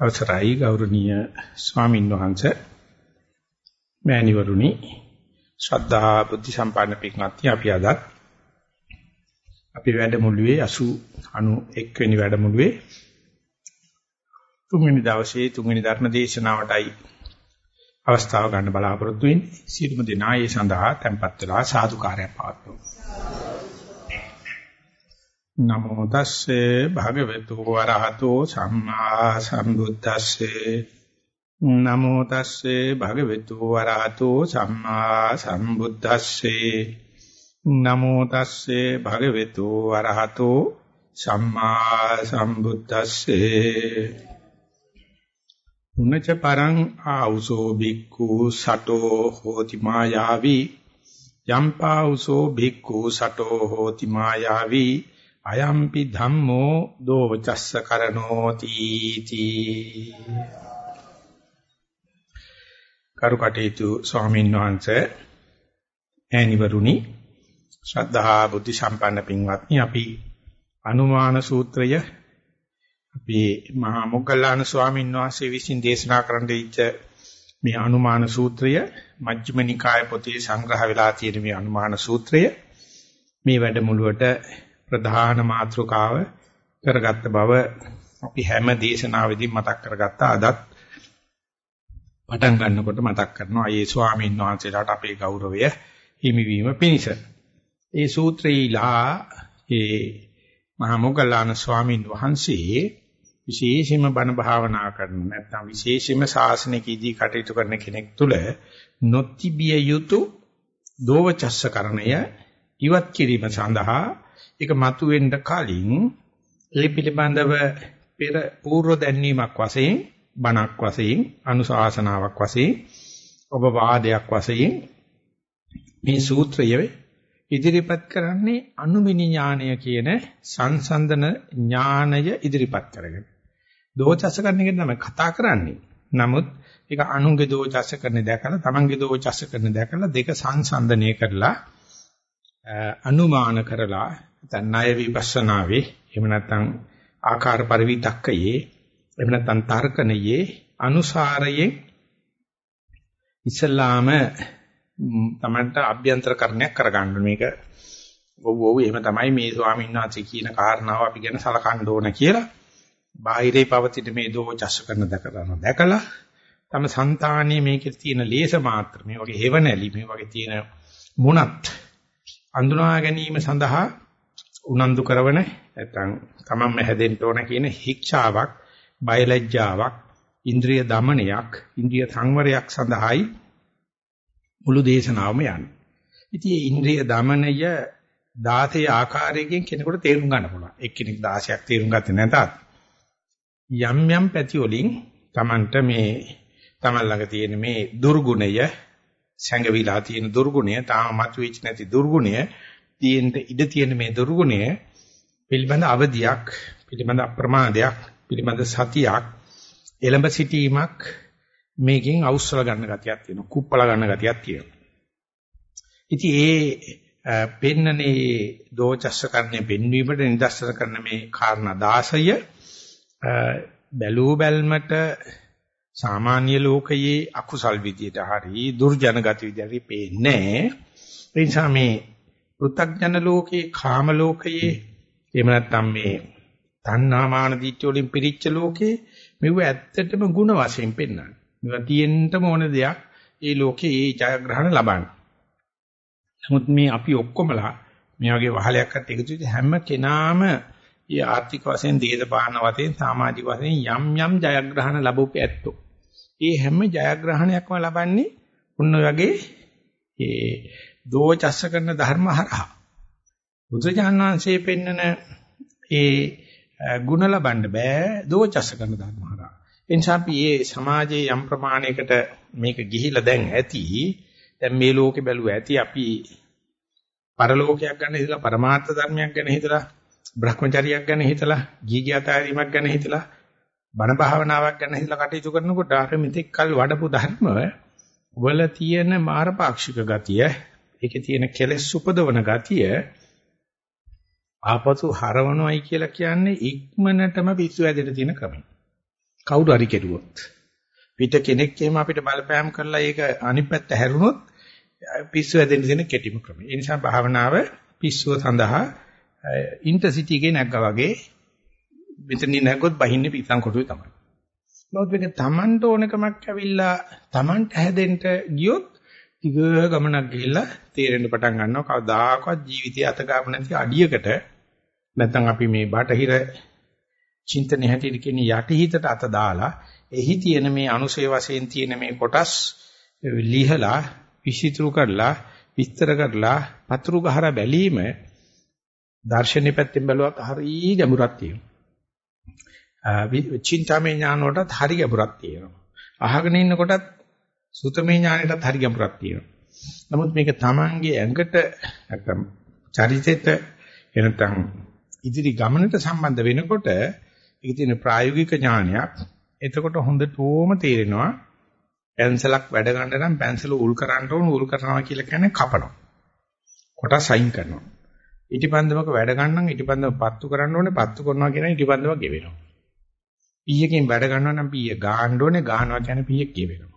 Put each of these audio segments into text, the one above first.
අවසරයි ගෞරවනීය ස්වාමීන් වහන්සේ මෑණිවරුනි ශ්‍රද්ධා බුද්ධ සම්පන්න පිටුනත්ටි අපි අද අපි වැඩමුළුවේ 80 91 වෙනි වැඩමුළුවේ තුන්වෙනි දවසේ තුන්වෙනි ධර්ම දේශනාවටයි අවස්ථාව ගන්න බලාපොරොත්තු වෙන්නේ. සියලුම දෙනා ඒ සඳහා tempත් වෙලා සාදුකාරයක් පවත්වමු. නමෝ තස්සේ භගවතු වරහතෝ සම්මා සම්බුද්දස්සේ. නමෝ තස්සේ භගවතු වරහතෝ සම්මා සම්බුද්දස්සේ. නමෝ තස්සේ භගවතු වරහතෝ සම්මා සම්බුද්දස්සේ. උනච පරං ආඋසෝ බික්ඛු සටෝ හෝති මායාවි. යම්පාඋසෝ බික්ඛු සටෝ හෝති මායාවි. අයම්පි ධම්මෝ දෝචස්ස කරනෝති තී කරුකටේතු ස්වාමීන් වහන්සේ ඈනිවරුනි ශ්‍රද්ධා බුද්ධ සම්පන්න පින්වත්නි අපි අනුමාන සූත්‍රය අපි මහා මොග්ගල්ලාන ස්වාමීන් වහන්සේ විසින් දේශනා කරන්න දීච්ච මේ අනුමාන සූත්‍රය මජ්ක්‍ධිම නිකාය පොතේ සංග්‍රහ වෙලා තියෙන මේ අනුමාන සූත්‍රය මේ වැඩමුළුවට ප්‍රධාන මාතෘකාව කරගත්ත බව අපි හැම දේශනාවෙදී මතක් කරගත්තා අදත් පටන් ගන්නකොට මතක් කරනවා ඒ ස්වාමීන් වහන්සේලාට අපේ ගෞරවය හිමිවීම පිණිස. ඒ සූත්‍රයලා ඒ මහා මොග්ගල්ලාන ස්වාමීන් වහන්සේ විශේෂයෙන්ම බණ භාවනා කරන නැත්නම් විශේෂයෙන්ම ශාසනිකීදී කටයුතු කරන කෙනෙක් තුල නොතිබිය යුතු දෝවචස්ස කරණය ඉවත් කිරීම සඳහා ඒක මතුවෙන්න කලින් ඒ පිළිබඳව පෙර පූර්ව දැන්වීමක් වශයෙන් බණක් වශයෙන් අනුශාසනාවක් වශයෙන් ඔබ වාදයක් වශයෙන් මේ සූත්‍රය ඉදිරිපත් කරන්නේ අනුමිනි ඥානය කියන සංසන්දන ඥානය ඉදිරිපත් කරගෙන. දෝචස කරන එක තමයි කතා කරන්නේ. නමුත් ඒක අනුන්ගේ දෝචස කරන දැකලා තමන්ගේ දෝචස කරන දැකලා දෙක සංසන්දනය කරලා අනුමාන කරලා නැත්නම් ණය විපස්සනාවේ එහෙම නැත්නම් ආකාර පරිවිතක්කයේ එහෙම නැත්නම් තර්කණයේ අනුසාරයෙන් ඉස්ලාම තමන්ට අභ්‍යන්තර කරණයක් කරගන්න මේක ඔව් ඔව් එහෙම තමයි මේ ස්වාමීන් වහන්සේ කියන කාරණාව අපි ගැන සලකන්න ඕන කියලා. බාහිරේ පවතින මේ දෝචස් කරන දැකලා දැකලා තම సంతානයේ මේකේ තියෙන ලේස මාත්‍ර මේ වගේ හේවණලි මේ වගේ තියෙන මුණත් අඳුනා ගැනීම සඳහා උනන්දු කරවන නැත්නම් තමන්ම හැදෙන්න ඕන කියන ශික්ෂාවක් බයලජ්ජාවක් ඉන්ද්‍රිය দমনයක් ඉන්ද්‍රිය සංවරයක් සඳහායි මුළු දේශනාවම යන්නේ. ඉතින් මේ ඉන්ද්‍රිය দমনය 16 ආකාරයකින් කෙනෙකුට තේරුම් ගන්න පුළුවන්. එක්කෙනෙක් 16ක් තේරුම් ගත්තේ නැතත් යම් යම් පැති වලින් තමන්ට මේ තමන් ළඟ තියෙන මේ දුර්ගුණය සැඟවිලා තියෙන දුර්ගුණය තාම මතුවෙච්ච නැති දුර්ගුණය තියෙන්න ඉඩ තියෙන මේ දුර්ගුණය පිළිබඳ අවදියක් පිළිබඳ අප්‍රමාදයක් පිළිබඳ සතියක් එළඹ සිටීමක් මේකෙන් අවශ්‍යව ගන්න ගතියක් තියෙනවා කුප්පල ගන්න ගතියක් තියෙනවා. ඉතින් ඒ පෙන්නනේ දෝචස්ස කරන්නේ පෙන්වීමට නිදර්ශන කරන මේ කාරණා 16 බැලූ බැල්මට සාමාන්‍ය ලෝකයේ අකුසල් විදියට හරි දුර්ජන ගති විදියට පේන්නේ ඒ නිසා මේ පෘථග්ජන ලෝකේ කාම ලෝකයේ එහෙම නැත්නම් මේ තණ්හාමාන දිට්ඨිය වලින් පිරිච්ච ලෝකේ මෙව ඇත්තටම ಗುಣ වශයෙන් පෙන්වන්නේ. මේවා තියෙන්නම ඕන දෙයක්. ඒ ලෝකේ ඒ ජයග්‍රහණ ලබන්න. නමුත් මේ අපි ඔක්කොමලා මේ වගේ වහලයක් අත් එකතු වෙච්ච හැම කෙනාම ඒ ආර්ථික වශයෙන් දේශපාලන වශයෙන් සමාජික වශයෙන් යම් යම් ජයග්‍රහණ ලැබුපු ඇත්තෝ. ඒ හැම ජයග්‍රහණයක්ම ලබන්නේ උන්න වගේ ඒ දෝචස්ස කරන ධර්ම හරහා. බුදුජාණන් වහන්සේ පෙන්නන ඒ ಗುಣ ලබන්න බෑ දෝචස්ස කරන ධර්ම හරහා. එනිසා අපි මේ සමාජයේ යම් ප්‍රමාණයකට මේක ගිහිලා දැන් ඇති. දැන් මේ ලෝකේ බැලුවා ඇති අපි පරලෝකයක් ගන්න හිතලා පරමාර්ථ ධර්මයක් ගැන හිතලා භ්‍රමචරියක් ගැන හිතලා ගීගයතාරීමක් ගැන හිතලා බණ භාවනාවක් ගැන හිතලා කටයුතු කරනකොට අර මෙතෙක් කල් වඩපු ධර්ම වල තියෙන මාරපාක්ෂික ගතිය ඒකේ තියෙන කෙලෙස් උපදවන ගතිය ආපසු හරවනවයි කියලා කියන්නේ ඉක්මනටම පිස්සු ඇදෙට තියෙන ක්‍රමය. කවුරු හරි කෙරුවොත් පිට කෙනෙක් එහෙම අපිට බලපෑම් කරලා ඒක අනිත් පැත්ත හැරුණොත් පිස්සු හැදෙන්න තියෙන කෙටිම ක්‍රමය. ඒ නිසා භාවනාව පිස්සුව සඳහා ඉන්ටර්සිටි එකේ නැග්ගා වගේ මෙතනින් නැග්ගොත් බහින්නේ පිස්සන් කොටුවේ තමයි. නමුත් මේක Tamanට ඕනකමක් ඇවිල්ලා Tamanට හැදෙන්න ගියොත් ටික ගමනක් ගිහිල්ලා තේරෙන්න පටන් ගන්නවා කවදාකවත් ජීවිතය අත ගාපු නැති අඩියකට නැත්නම් අපි මේ බටහිර චින්තන හැටියට කියන යටිහිතට අත දාලා එහි තියෙන මේ අනුසය වශයෙන් තියෙන මේ කොටස් ලිහලා විසිතුරු කරලා විස්තර කරලා පතුරු ගහලා බැලීම දර්ශනීය පැත්තෙන් බැලුවත් හරිය ගැඹුරක් තියෙනවා. චින්තාමය ඥාන වලටත් හරිය ගැඹුරක් තියෙනවා. අහගෙන ඉන්නකොටත් සුතමේ ඥානෙටත් හරිය ගැඹුරක් තියෙනවා. නමුත් මේක Tamange ඇඟට නැත්නම් චරිතෙට එනතම් ඉදිරි ගමනට සම්බන්ධ වෙනකොට ඒක තියෙන ප්‍රායෝගික ඥානයක්. එතකොට හොඳටම තේරෙනවා පැන්සලක් වැඩ ගන්න නම් පැන්සල උල් කරන්න ඕන උල් කරනවා කියලා කියන්නේ කපනවා. කොටස් අයින් කරනවා. ඉටිපන්දමක වැඩ ගන්නම් ඉටිපන්දම පත්තු කරන්න ඕනේ පත්තු කරනවා කියන ඉටිපන්දම ගෙවෙනවා. පීයකින් වැඩ ගන්නවා නම් පීය ගහන්න ඕනේ ගහනවා කියන්නේ පීයක් ගෙවෙනවා.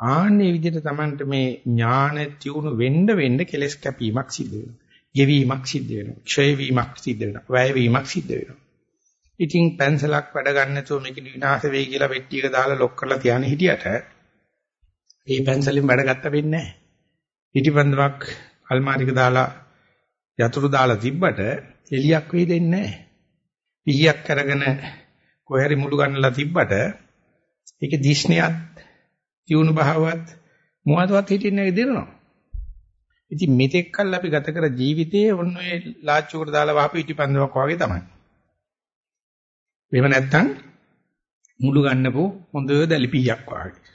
ආන්නේ විදිහට Tamanට මේ ඥාන තියුණු වෙන්න වෙන්න කෙලස් කැපීමක් සිද්ධ වෙනවා. ගෙවීමක් සිද්ධ වෙනවා. ක්ෂය වීමක් සිද්ධ වෙනවා. වැය වීමක් සිද්ධ වෙනවා. ඉතින් පැන්සලක් වැඩ ගන්න නැතුව මේක විනාශ වෙයි කියලා පෙට්ටියක දාලා ලොක් කරලා තියාන හිටියට ඒ පැන්සලෙන් වැඩ ගත්ත වෙන්නේ නැහැ. ඉටිපන්දමක් අල්මාරියක දාලා යතුරු දාලා තිබ්බට එලියක් වෙයි දෙන්නේ නැහැ. පිහියක් අරගෙන කොහරි මුළු ගන්නලා තිබ්බට ඒකේ දිස්නියත් තියුණු භාවවත් මොහොතවත් හිටින්නේ දෙනවා. ඉතින් මෙතෙක් කල් අපි ගත කර ජීවිතයේ ඔන්න ඔය ලාච්චුවකට දාලා වහපු ඉටිපන්දමක් වගේ තමයි. එහෙම නැත්නම් මුළු ගන්නපු හොඳ දැලිපියක් වගේ.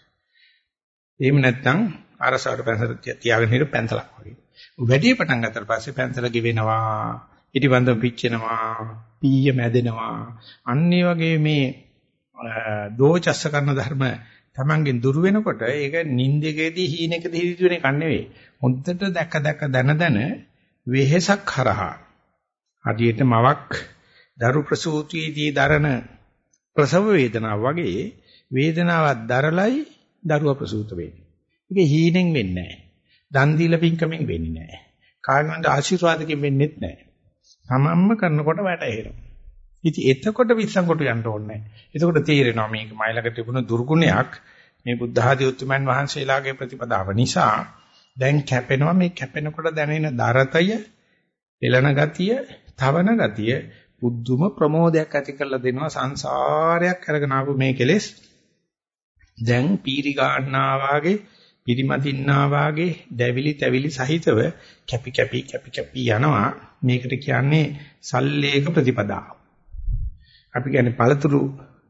එහෙම නැත්නම් අරසාවට පැන්සල තියාගෙන හිට පැන්සලක් වගේ. වැඩි පටන් ගත්තට පස්සේ පැන්සල ගෙවෙනවා, ඉටිබන්ධම පිච්චෙනවා, පීය මැදෙනවා. අන්න වගේ මේ දෝචස්ස කරන ධර්ම Tamangen දුර වෙනකොට ඒක නින්දකේදී හීනෙකදී හිතු වෙන එකක් නෙවෙයි. හොඳට දැක දැක දන දන වෙහෙසක් හරහා හදියට මවක් දරු ප්‍රසූතියේදී දරන ප්‍රසව වේදනාව වගේ වේදනාවක් දරලයි දරුවා ප්‍රසූත වෙන්නේ. ඒක හීනෙන් වෙන්නේ නැහැ. දන් දීලා පින්කමෙන් වෙන්නේ නැහැ. කාගෙන්ද ආශිර්වාදකින් වෙන්නේත් නැහැ. තමන්ම කරනකොට වැටහෙනවා. ඉතින් එතකොට විශ්සම් කොට යන්න ඕනේ නැහැ. එතකොට තේරෙනවා මේක මයිලක තිබුණ දුර්ගුණයක්. මේ බුද්ධ ආදී උතුමන් වහන්සේලාගේ ප්‍රතිපදාව නිසා දැන් කැපෙනවා. මේ කැපෙනකොට දැනෙන දරතය, එළන ගතිය, තවන ගතිය බුද්ධුම ප්‍රමෝදයක් ඇති කරලා දෙනවා. සංසාරයක් අරගෙන ආපු මේ කෙලෙස්. දැන් පීරි ගන්නා වාගේ පිරිමදින්නා වාගේ දැවිලි තැවිලි සහිතව කැපි කැපි කැපි කැපි යනවා. මේකට කියන්නේ සල්ලේක ප්‍රතිපදාව. අපි කියන්නේ පළතුරු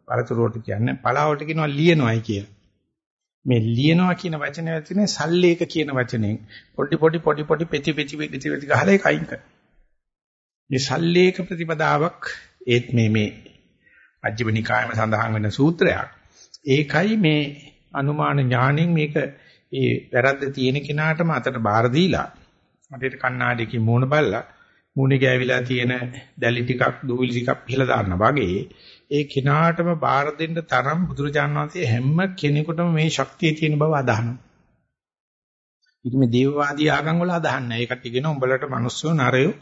පළතුරු වලට කියන්නේ පලාවට කියනවා ලියනවායි කියලා. මේ ලියනවා කියන වචනේ ඇතුලේ සල්ලේක කියන වචනෙන් පොඩි පොඩි පොඩි පොඩි පෙති පෙති පෙති පෙති ගහලා ඒක අයින් කරනවා. මේ සල්ලේක ප්‍රතිපදාවක් ඒත් මේ මේ අජ්ජබනිකායම සඳහන් වෙන සූත්‍රයක්. ඒකයි මේ අනුමාන ඥාණයෙන් මේක ඒ වැරද්ද තියෙන කෙනාටම අතට බාර දීලා අතේට කණ්ණාඩියකින් මූණ බලලා මූණේ ගෑවිලා තියෙන දැලි ටිකක් දූවිලි ටිකක් පිහලා දාන්න වගේ ඒ කෙනාටම බාර දෙන්න තරම් බුදුරජාණන් වහන්සේ හැම කෙනෙකුටම මේ ශක්තිය තියෙන බව අදහනවා. ඉතින් මේ දේවවාදී ආගම් වල අදහන්නේ ඒකට කියන උඹලට මිනිස්සු නරයෝ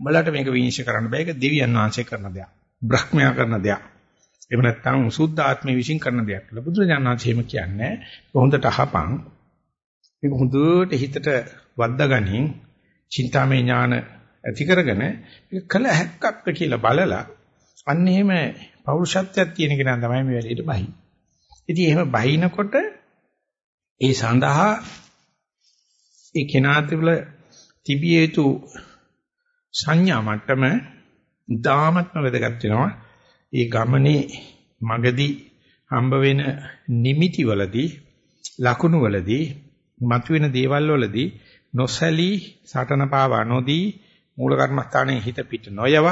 උඹලට මේක විනිශ්චය කරන්න බෑ ඒක දෙවියන් වහන්සේ කරන දෙයක්. බ්‍රහ්මයා කරන දෙයක්. එහෙම නැත්නම් සුද්ධ ආත්මය විශ්ින් කරන දෙයක් කියලා බුදුරජාණන් වහන්සේ එහෙම කියන්නේ හොඳට අහපන් මේක හොඳට හිතට වද්දාගනින් චින්තාමය ඥාන ඇති කරගෙන ඒක කළ හැක්කක්ද කියලා බලලා අන්න එහෙම පෞරුෂත්වයක් තියෙන කෙනා තමයි මේ වෙලෙට බහි. ඉතින් එහෙම බහිනකොට ඒ සඳහා ඒ කෙනා තුළ තිබිය යුතු සංඥා මට්ටම දාමත්ම වැදගත් වෙනවා. ඒ ගමනේ මගදී හම්බ වෙන නිමිති වලදී ලකුණු වලදී මතුවෙන දේවල් වලදී නොසැලී සටන පාවා නොදී මූල කර්මස්ථානයේ හිත පිට නොයව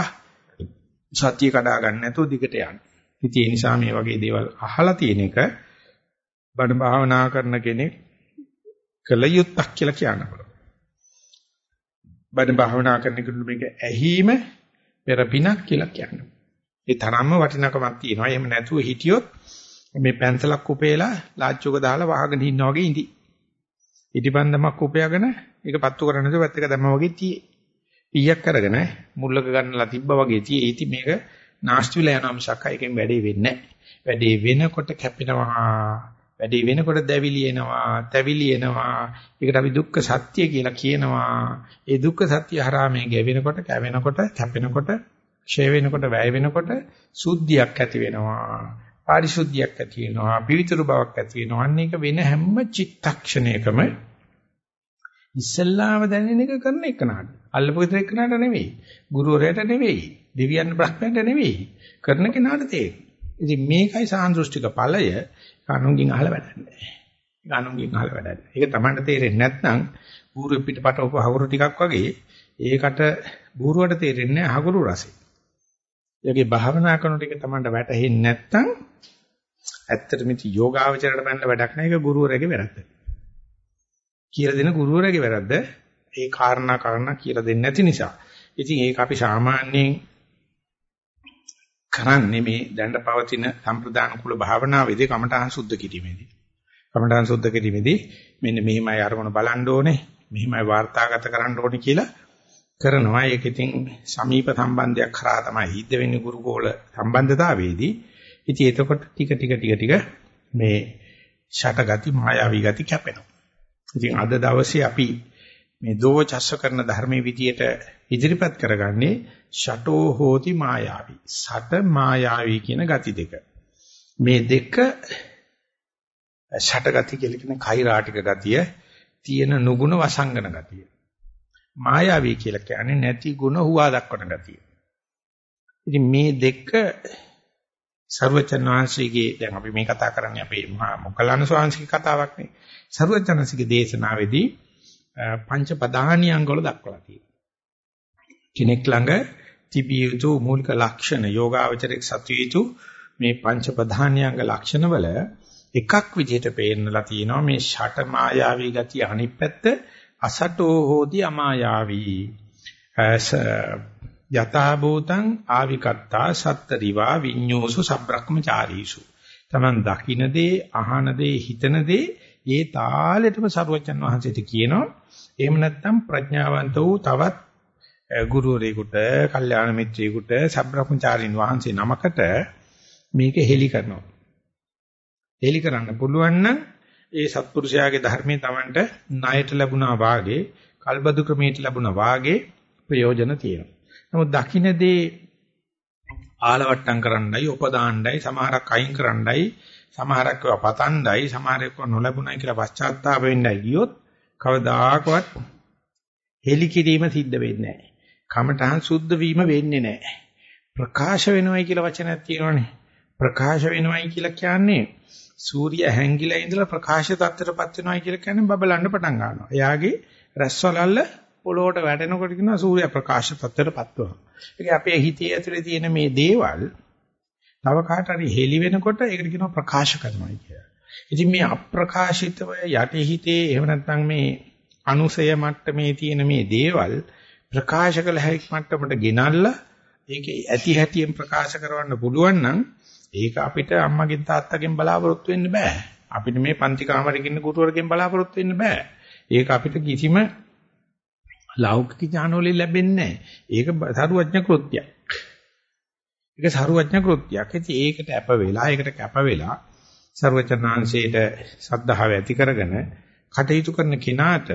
සත්‍ය කඩා ගන්න නැතුව දිගට යන්න. ඉතින් ඒ නිසා මේ වගේ දේවල් අහලා තියෙන එක බණ භාවනා කරන කෙනෙක් කළ යුත්තක් කියලා කියන්න පුළුවන්. බණ භාවනා කරන කෙනෙකුට මේක ඇහිම පෙර පිනක් කියලා කියනවා. ඒ තරම්ම වටිනකමක් තියෙනවා. එහෙම නැතුව හිටියොත් මේ පැන්සලක් උපේලා ලාච්චුක දාලා වහගෙන ඉන්නා වගේ ඉඳි. ඉටිපන්දමක් උපයගෙන ඒක පත්තු කරන්නේ නැතුව පැත්තක දැම්මා වගේ තියේ. පීයක් අරගෙන මුල්ලක ගන්නලා තිබ්බා වගේ තියේ. ඉතින් මේක නාස්ති වෙලා යනවා මිසක් එකෙන් වැඩේ වෙන්නේ නැහැ. වැඩේ වෙනකොට කැපෙනවා. වැඩේ වෙනකොට දැවිලි එනවා, තැවිලි එනවා. ඒකට අපි දුක්ඛ සත්‍ය කියලා කියනවා. ඒ දුක්ඛ සත්‍ය හරහා මේ ගැවෙනකොට, කැවෙනකොට, කැපෙනකොට, ක්ෂය වෙනකොට, වැය වෙනකොට සුද්ධියක් ඇති වෙනවා. පාරිශුද්ධියක් ඇති වෙනවා. පිවිතුරු බවක් ඇති වෙනවා. අන්න ඒක වෙන හැම චිත්තක්ෂණයකම ඉස්සල්ලාම දැනෙන එක කරන එක නාට. අල්ලපු විතර එක නාට නෙවෙයි. ගුරුවරයාට නෙවෙයි. දෙවියන් බ්‍රහ්මයන්ට නෙවෙයි. කරන කෙනාට තේරෙන්නේ. ඉතින් මේකයි සාන්දෘෂ්ටික ඵලය කනුන්ගෙන් අහලා වැඩක් නැහැ. කනුන්ගෙන් අහලා වැඩක් නැහැ. ඒක Tamanට තේරෙන්නේ නැත්නම් බూరు පිටපත උප හවුරු ටිකක් වගේ ඒකට බూరుවට තේරෙන්නේ හගුරු රසෙ. ඒකේ භාවනා කරන ටික Tamanට වැටහෙන්නේ නැත්නම් ඇත්තටම ඉති යෝගාවචරයට බඳ වැඩක් නැහැ. ඒක ගුරුවරයාගේ වැරද්ද. කියලා දෙන ගුරුවරයාගේ වැරද්ද. ඒ කාරණා කාරණා කියලා දෙන්නේ නැති නිසා. ඉතින් ඒක අපි සාමාන්‍යයෙන් කරන්නේ මේ දැනට පවතින සම්ප්‍රදාන කුල භාවනාවේදී කමඨහං සුද්ධ කිරීමේදී. කමඨහං සුද්ධ කිරීමේදී මෙන්න මෙහිමයි අරමුණ බලන්න ඕනේ, මෙහිමයි වාර්තාගත කරන්න ඕනේ කියලා කරනවා. ඒක ඉතින් සමීප සම්බන්ධයක් කරා තමයි හිද්ද වෙන්නේ ගුරුකෝල සම්බන්ධතාවයේදී. ඉතින් එතකොට ටික ටික ටික ටික මේ ෂටගති මායාවී ගති කැපෙනවා. ඉතින් අද දවසේ අපි මේ දෝචස්ස කරන ධර්මයේ විදියට ඉදිරිපත් කරගන්නේ ෂටෝ හෝති මායාවි. සට මායාවි කියන ගති දෙක. මේ දෙක ෂට ගති කියලා කියන කෛරාටික ගතිය, තියෙන නුගුණ වසංගන ගතිය. මායාවි කියලා කියන්නේ නැති ಗುಣ හුවා දක්වන ගතිය. ඉතින් මේ දෙක සර්වචන් වහන්සේගේ දැන් අපි මේ කතා කරන්නේ අපේ මොකලන ස්වාමීන්ගේ කතාවක් නේ. සර්වචන්සේගේ දේශනාවේදී පංච ප්‍රධානියංග වල දක්වලා තියෙනවා. කෙනෙක් ළඟ තිබිය යුතු මූලික ලක්ෂණ යෝගාවචරයක් සත්‍ය යුතු මේ පංච ප්‍රධානියංග ලක්ෂණ වල එකක් විදිහට පේන්නලා තියෙනවා මේ ෂට මායාවී ගතිය අනිත් පැත්ත අසටෝ හෝති අමායාවී යතා භූතං ආවිකත්තා සත්තරිවා විඤ්ඤෝසු සබ්‍රක්‍මචාරීසු තමන් දකින දේ අහන දේ හිතන දේ ඒ තාලෙටම සරුවචන් වහන්සේට කියනවා එහෙම නැත්නම් ප්‍රඥාවන්ත වූ තවත් ගුරුවරයෙකුට, කල්යාණ මිත්‍රයෙකුට, සබ්‍රහ්මචාරින් වහන්සේ නමකට මේක හෙලි කරනවා. හෙලි කරන්න පුළුවන් නම් ඒ සත්පුරුෂයාගේ ධර්මයේ Tamanට ණයට ලැබුණා වාගේ, කල්බදු ක්‍රමයට ලැබුණා වාගේ ප්‍රයෝජන තියෙනවා. නමුත් දකින්නේ ආලවට්ටම් කරන්නයි, උපදාන්නයි, සමහරක් අයින් කරන්නයි, සමහරක් පතණ්ඩයි, සමහරක් නොලැබුණයි කියලා පශ්චාත්තාප වෙන්නයි ගියොත් කවදාකවත් හෙලි කිරීම සිද්ධ වෙන්නේ නැහැ. කමඨහන් සුද්ධ වීම වෙන්නේ නැහැ. ප්‍රකාශ වෙනවයි කියලා වචනයක් තියෙනවනේ. ප්‍රකාශ වෙනවයි කියලා කියන්නේ සූර්ය හැංගිලා ඉඳලා ප්‍රකාශ තත්ත්වයටපත් වෙනවයි කියලා කියන්නේ බබලන්න පටන් ගන්නවා. එයාගේ රැස්වලල්ල පොළොවට වැටෙනකොට කියනවා සූර්ය ප්‍රකාශ තත්ත්වයටපත් වෙනවා. ඒක අපේ හිතේ ඇතුලේ තියෙන මේ දේවල් තව කාට හරි හෙලි වෙනකොට ඒකට කියනවා ප්‍රකාශ කරනවායි කියලා. ඉතින් මේ අප්‍රකාශිතව යටි හිතේ එහෙම නැත්නම් මේ අනුසය මට්ටමේ තියෙන මේ දේවල් ප්‍රකාශ කළ හැකි මට්ටමට ගෙනල්ලා ඒකේ ඇති හැටියෙන් ප්‍රකාශ කරවන්න පුළුවන් නම් ඒක අපිට අම්මගෙන් තාත්තගෙන් බලාපොරොත්තු වෙන්න බෑ. අපිට මේ පන්ති කාමරේ ඉන්න ගුරුවරගෙන් බලාපොරොත්තු වෙන්න බෑ. ඒක අපිට කිසිම ලෞකික ඥානවලින් ලැබෙන්නේ නැහැ. ඒක සරුවඥ කෘත්‍යයක්. ඒක සරුවඥ කෘත්‍යයක්. ඉතින් ඒකට අප වෙලා, ඒකට කැප වෙලා සරුවචනාංශයට සද්ධාව ඇති කරගෙන කටයුතු කරන කෙනාට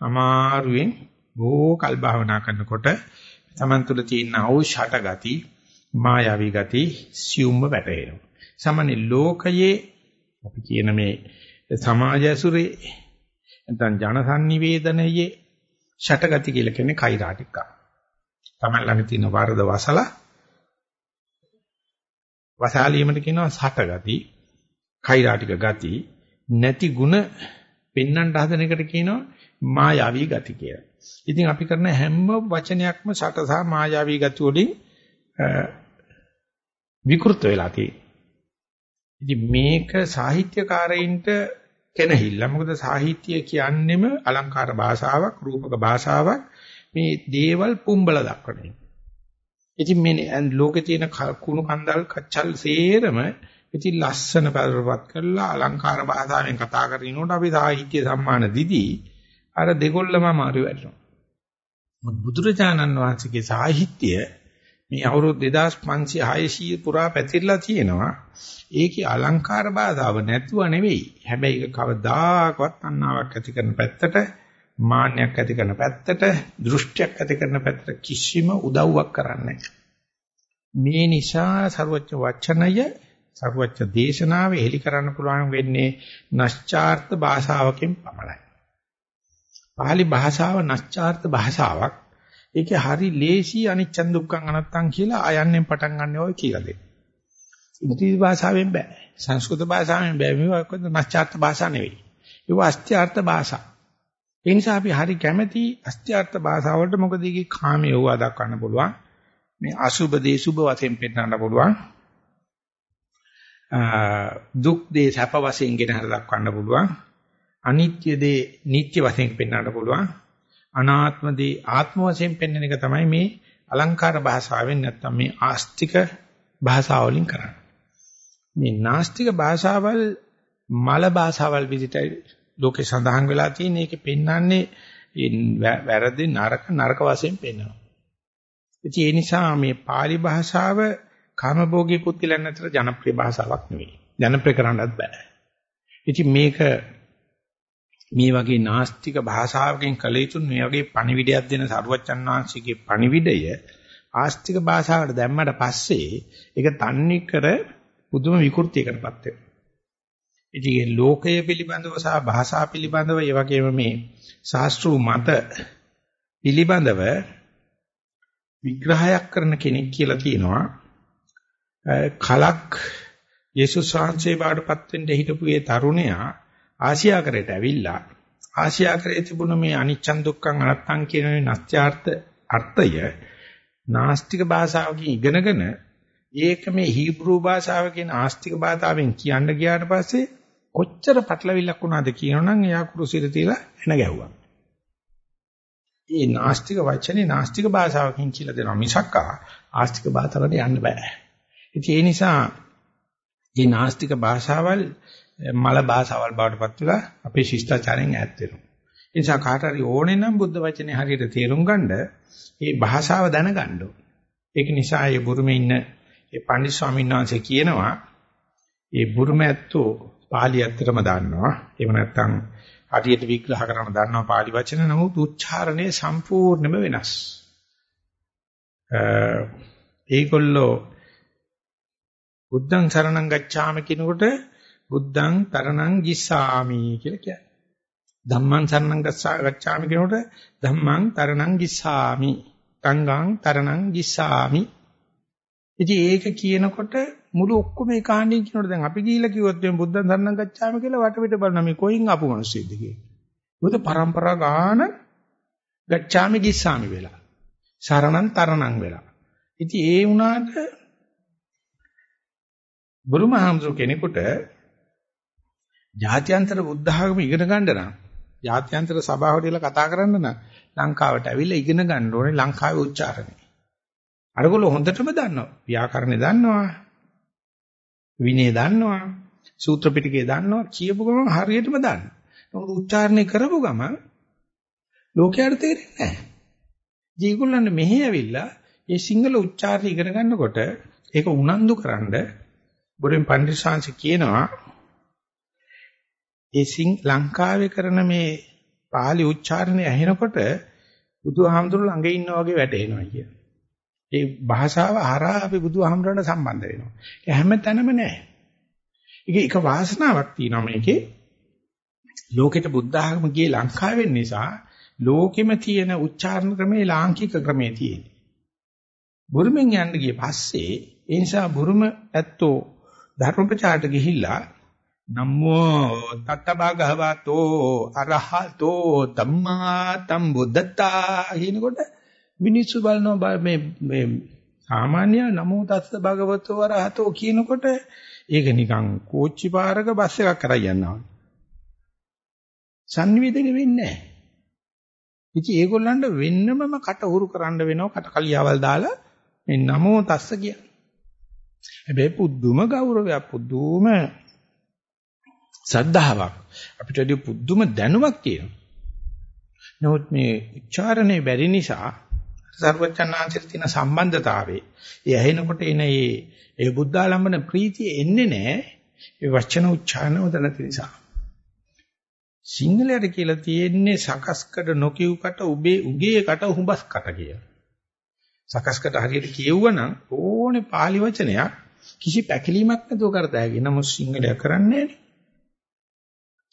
අමාරුවෙන් බොහෝ කල් භාවනා කරනකොට තමන් තුළ තියෙන ඖෂධ ගති මායාවී ගති සියුම්ව වැටෙනවා. සමනි ලෝකයේ අපි කියන මේ සමාජ ඇසුරේ නැත්නම් ජනසන්නිවේදනයේ ෂටගති කියලා කියන්නේ කෛරාටික. තමන් ළඟ තියෙන වරද වසල වසාලීමට කියනවා ෂටගති, කෛරාටික ගති, නැති ಗುಣ පෙන්වන්න හදන එකට කියනවා මායාවී ගති කියලා. ඉතින් අපි කරන හැම වචනයක්ම සටසා මායාවී ගති වලින් විකෘත වෙලා තියෙනවා. ඉතින් මේක සාහිත්‍යකාරයින්ට කෙනහිල්ල. මොකද සාහිත්‍ය කියන්නෙම අලංකාර භාෂාවක්, රූපක භාෂාවක්. මේ දේවල් පුම්බල දක්වන එක. ඉතින් මේ ලෝකේ තියෙන කුණු කන්දල් කච්චල් සේරම ඉතින් ලස්සන පදරපත් කරලා අලංකාර භාෂාවෙන් කතා කරනකොට අපි සාහිත්‍ය සම්මාන දීදී අර දෙගොල්ලම මාරු වෙනවා. බුදුරජාණන් වහන්සේගේ සාහිත්‍ය මේ අවුරුදු 2500 පුරා පැතිරලා තියෙනවා. ඒකේ අලංකාර බාධාව නැතුව නෙවෙයි. හැබැයි ඒක කවදාකවත් අන්නාවක් ඇති කරන පැත්තට, මාන්නයක් ඇති කරන පැත්තට, දෘෂ්ටියක් ඇති කරන පැත්තට කිසිම උදව්වක් කරන්නේ මේ නිසා ਸਰවඥ වචනය සර්වච්ඡ දේශනාවේ හෙලි කරන්න පුළුවන් වෙන්නේ නැස්චාර්ථ භාෂාවකින් පමණයි. පාලි භාෂාව නැස්චාර්ථ භාෂාවක්. ඒකේ හරි ලේසි අනිච්චන් දුක්ඛං අනත්තං කියලා ආයන්නෙන් පටන් ගන්න ඕයි කියලා දෙන්න. ඉංග්‍රීසි භාෂාවෙන් බෑ. සංස්කෘත භාෂාවෙන් බෑ. මේවා කොහොමද නැස්චාර්ථ භාෂා නෙවෙයි. ඒවා අස්ත්‍යාර්ථ භාෂා. ඒ නිසා අපි හරි කැමැති අස්ත්‍යාර්ථ භාෂාවලට මොකද ඒකේ කාමයේ වුණා දක්වන්න පුළුවන්. මේ අසුබ දේ සුබ වශයෙන් පෙන්නන්න පුළුවන්. දුක් දේ සැප වශයෙන් ගෙන හර දක්වන්න පුළුවන්. අනිත්‍ය දේ නිට්ටය වශයෙන් පෙන්වන්න පුළුවන්. අනාත්ම දේ ආත්ම වශයෙන් පෙන්වන එක තමයි මේ අලංකාර භාෂාවෙන් නැත්තම් මේ ආස්තික භාෂාවලින් කරන්නේ. මේ නාස්තික භාෂාවල් මල භාෂාවල් විදිහට ලෝකේ සඳහන් වෙලා තියෙන එකේ පෙන්වන්නේ වැරදි නරක නරක වශයෙන් පෙන්වනවා. ඉතින් ඒ නිසා මේ pāli භාෂාව කාමභෝගී පුත්තිලන් අතර ජනප්‍රිය භාෂාවක් නෙවෙයි. ජනප්‍රිය කරන්නත් බෑ. ඉතින් මේක මේ වගේ නාස්තික භාෂාවකින් කළ යුතු මේ වගේ පණිවිඩයක් දෙන සරුවච්චන් වහන්සේගේ පණිවිඩය ආස්තික භාෂාවට දැම්මට පස්සේ ඒක තන්නේ කර පුදුම විකෘතියකටපත් වෙනවා. ඉතින් ලෝකය පිළිබඳව සහ භාෂා පිළිබඳව ඒ වගේම මේ ශාස්ත්‍රීය මත පිළිබඳව විග්‍රහයක් කරන කෙනෙක් කියලා කියනවා කලක් යේසුස් වහන්සේ බාටපත් වෙන්න හිටපු ඒ තරුණයා ආසියාකරයට ඇවිල්ලා ආසියාකරයේ තිබුණ මේ අනිච්චන් දුක්ඛං අනත්තං කියන මේ නැස්ත්‍යාර්ථ අර්ථය නාස්තික භාෂාවකින් ඉගෙනගෙන ඒක මේ හීබ්‍රු භාෂාව කියන ආස්තික භාෂාවෙන් කියන්න ගියාට පස්සේ කොච්චර පටලවිල්ලක් වුණාද කියනනම් එයා කුරුසිර තියලා එන ගැහුවා. මේ නාස්තික වචනේ නාස්තික භාෂාවකින් කියලා දෙනවා මිසක් ආස්තික භාෂාවට යන්න බෑ. ඉතින් ඒ නිසා මේ නාස්තික භාෂාවල් මල භාෂාවල් බවට පත් වෙලා අපේ ශිෂ්ටාචාරයෙන් ඈත් වෙනවා. ඒ නිසා කාට හරි ඕනේ නම් බුද්ධ වචනේ හරියට තේරුම් ගන්න මේ භාෂාව දැනගන්න ඒක නිසා මේ බුරුමේ ඉන්න ඒ පණ්ඩිත ස්වාමීන් වහන්සේ කියනවා මේ බුරුම ඇත්තෝ පාලි ඇත්තටම දන්නවා. එහෙම නැත්නම් හරියට විග්‍රහ කරන්න දන්නවා පාලි වචන නමුත් උච්චාරණය සම්පූර්ණයෙන්ම වෙනස්. ඒගොල්ලෝ බුද්ධං සරණං ගච්ඡාමි කියනකොට බුද්ධං තරණං ගිස්සාමි කියලා කියනවා. ධම්මං සරණං ගච්ඡාමි කියනකොට ධම්මං තරණං ගිස්සාමි. සංඝං තරණං ගිස්සාමි. ඉතින් ඒක කියනකොට මුළු ඔක්කොම ඒ කාණ්ඩේ කියනකොට දැන් අපි ගිහිල්ලා කිව්වොත් මේ බුද්ධං සරණං ගච්ඡාමි කියලා වටපිට බලන මේ කොයින් ආපු මිනිස්සුද කියලා. මොකද પરම්පරා ගාන ගච්ඡාමි ගිස්සාමි වෙලා. සරණං තරණං වෙලා. ඉතින් ඒ වුණාට බුරුමහාමුදුර කෙනෙකුට ජාත්‍යන්තර බුද්ධ ආගම ඉගෙන ගන්න නම් ජාත්‍යන්තර සභාවට ඉල කතා කරන්න නම් ලංකාවට ඇවිල්ලා ඉගෙන ගන්න ඕනේ ලංකාවේ උච්චාරණය. අරගොල්ලෝ හොඳටම දන්නවා. ව්‍යාකරණේ දන්නවා. විනය දන්නවා. සූත්‍ර පිටකේ දන්නවා. කියපු ගමන් හරියටම දන්නවා. නමුත් උච්චාරණය කරපු ගමන් ලෝකයට තේරෙන්නේ නැහැ. ජීගුල්ලන් මෙහි ඇවිල්ලා මේ සිංහල උච්චාරණය ඉගෙන ගන්නකොට ඒක උනන්දුකරනද බුරින් පණ්ඩිත කියනවා ඒ සිං ලංකාවේ කරන මේ පාලි උච්චාරණය ඇහෙනකොට බුදුහාමුදුරු ළඟ ඉන්නා වගේ වැටෙනවා කියන. ඒ භාෂාව හරහා අපි බුදුහාමුදුරන්ට සම්බන්ධ වෙනවා. ඒ හැම තැනම නෑ. ඒක එක වාසනාවක් තියෙනවා මේකේ. ලෝකෙට බුද්ධ ආගම ගියේ ලංකාවෙන් නිසා ලෝකෙම තියෙන උච්චාරණ ක්‍රමේ ලාංකික ක්‍රමේ තියෙන්නේ. බුරුමෙන් යන්න ගිය පස්සේ ඒ නිසා බුරුම ඇත්තෝ ධර්ම ප්‍රචාරට ගිහිල්ලා නමෝ තත්ත භගවතෝ අරහතෝ ධම්මා තම්බුද්දත්තා කියනකොට මිනිස්සු බලනවා මේ මේ සාමාන්‍ය නමෝ තස්ස භගවතෝ අරහතෝ කියනකොට ඒක නිකන් කෝච්චි පාරක බස් එකක් කරා යනවා. සංනිවේදනය වෙන්නේ නැහැ. ඉතින් ඒගොල්ලන්ට වෙන්නමම කට උරු කරන්න වෙනවා කට කලියාවල් දාලා මේ නමෝ තස්ස කියන්නේ. හැබැයි පුදුම ගෞරවයක් පුදුම සද්ධාාවක් අපිට වැඩි පුදුම දැනුමක් තියෙනවා. නමුත් මේ උච්චාරණය බැරි නිසා සර්වචන්නාංශයට තියෙන සම්බන්ධතාවයේ ඒ ඇහෙනකොට එන ඒ ඒ බුද්ධාලම්බන ප්‍රීතිය එන්නේ නැහැ ඒ වචන උච්චාරණ උදන නිසා. සිංහලයට කියලා තියෙන්නේ සකස්කඩ නොකියුකට උබේ උගේකට උඹස්කට කියලා. සකස්කඩ හරියට කියවුවනම් ඕනේ pāli වචනයක් කිසි පැකිලීමක් නැතුව කරත හැකි. නමුත් සිංහලය කරන්නේ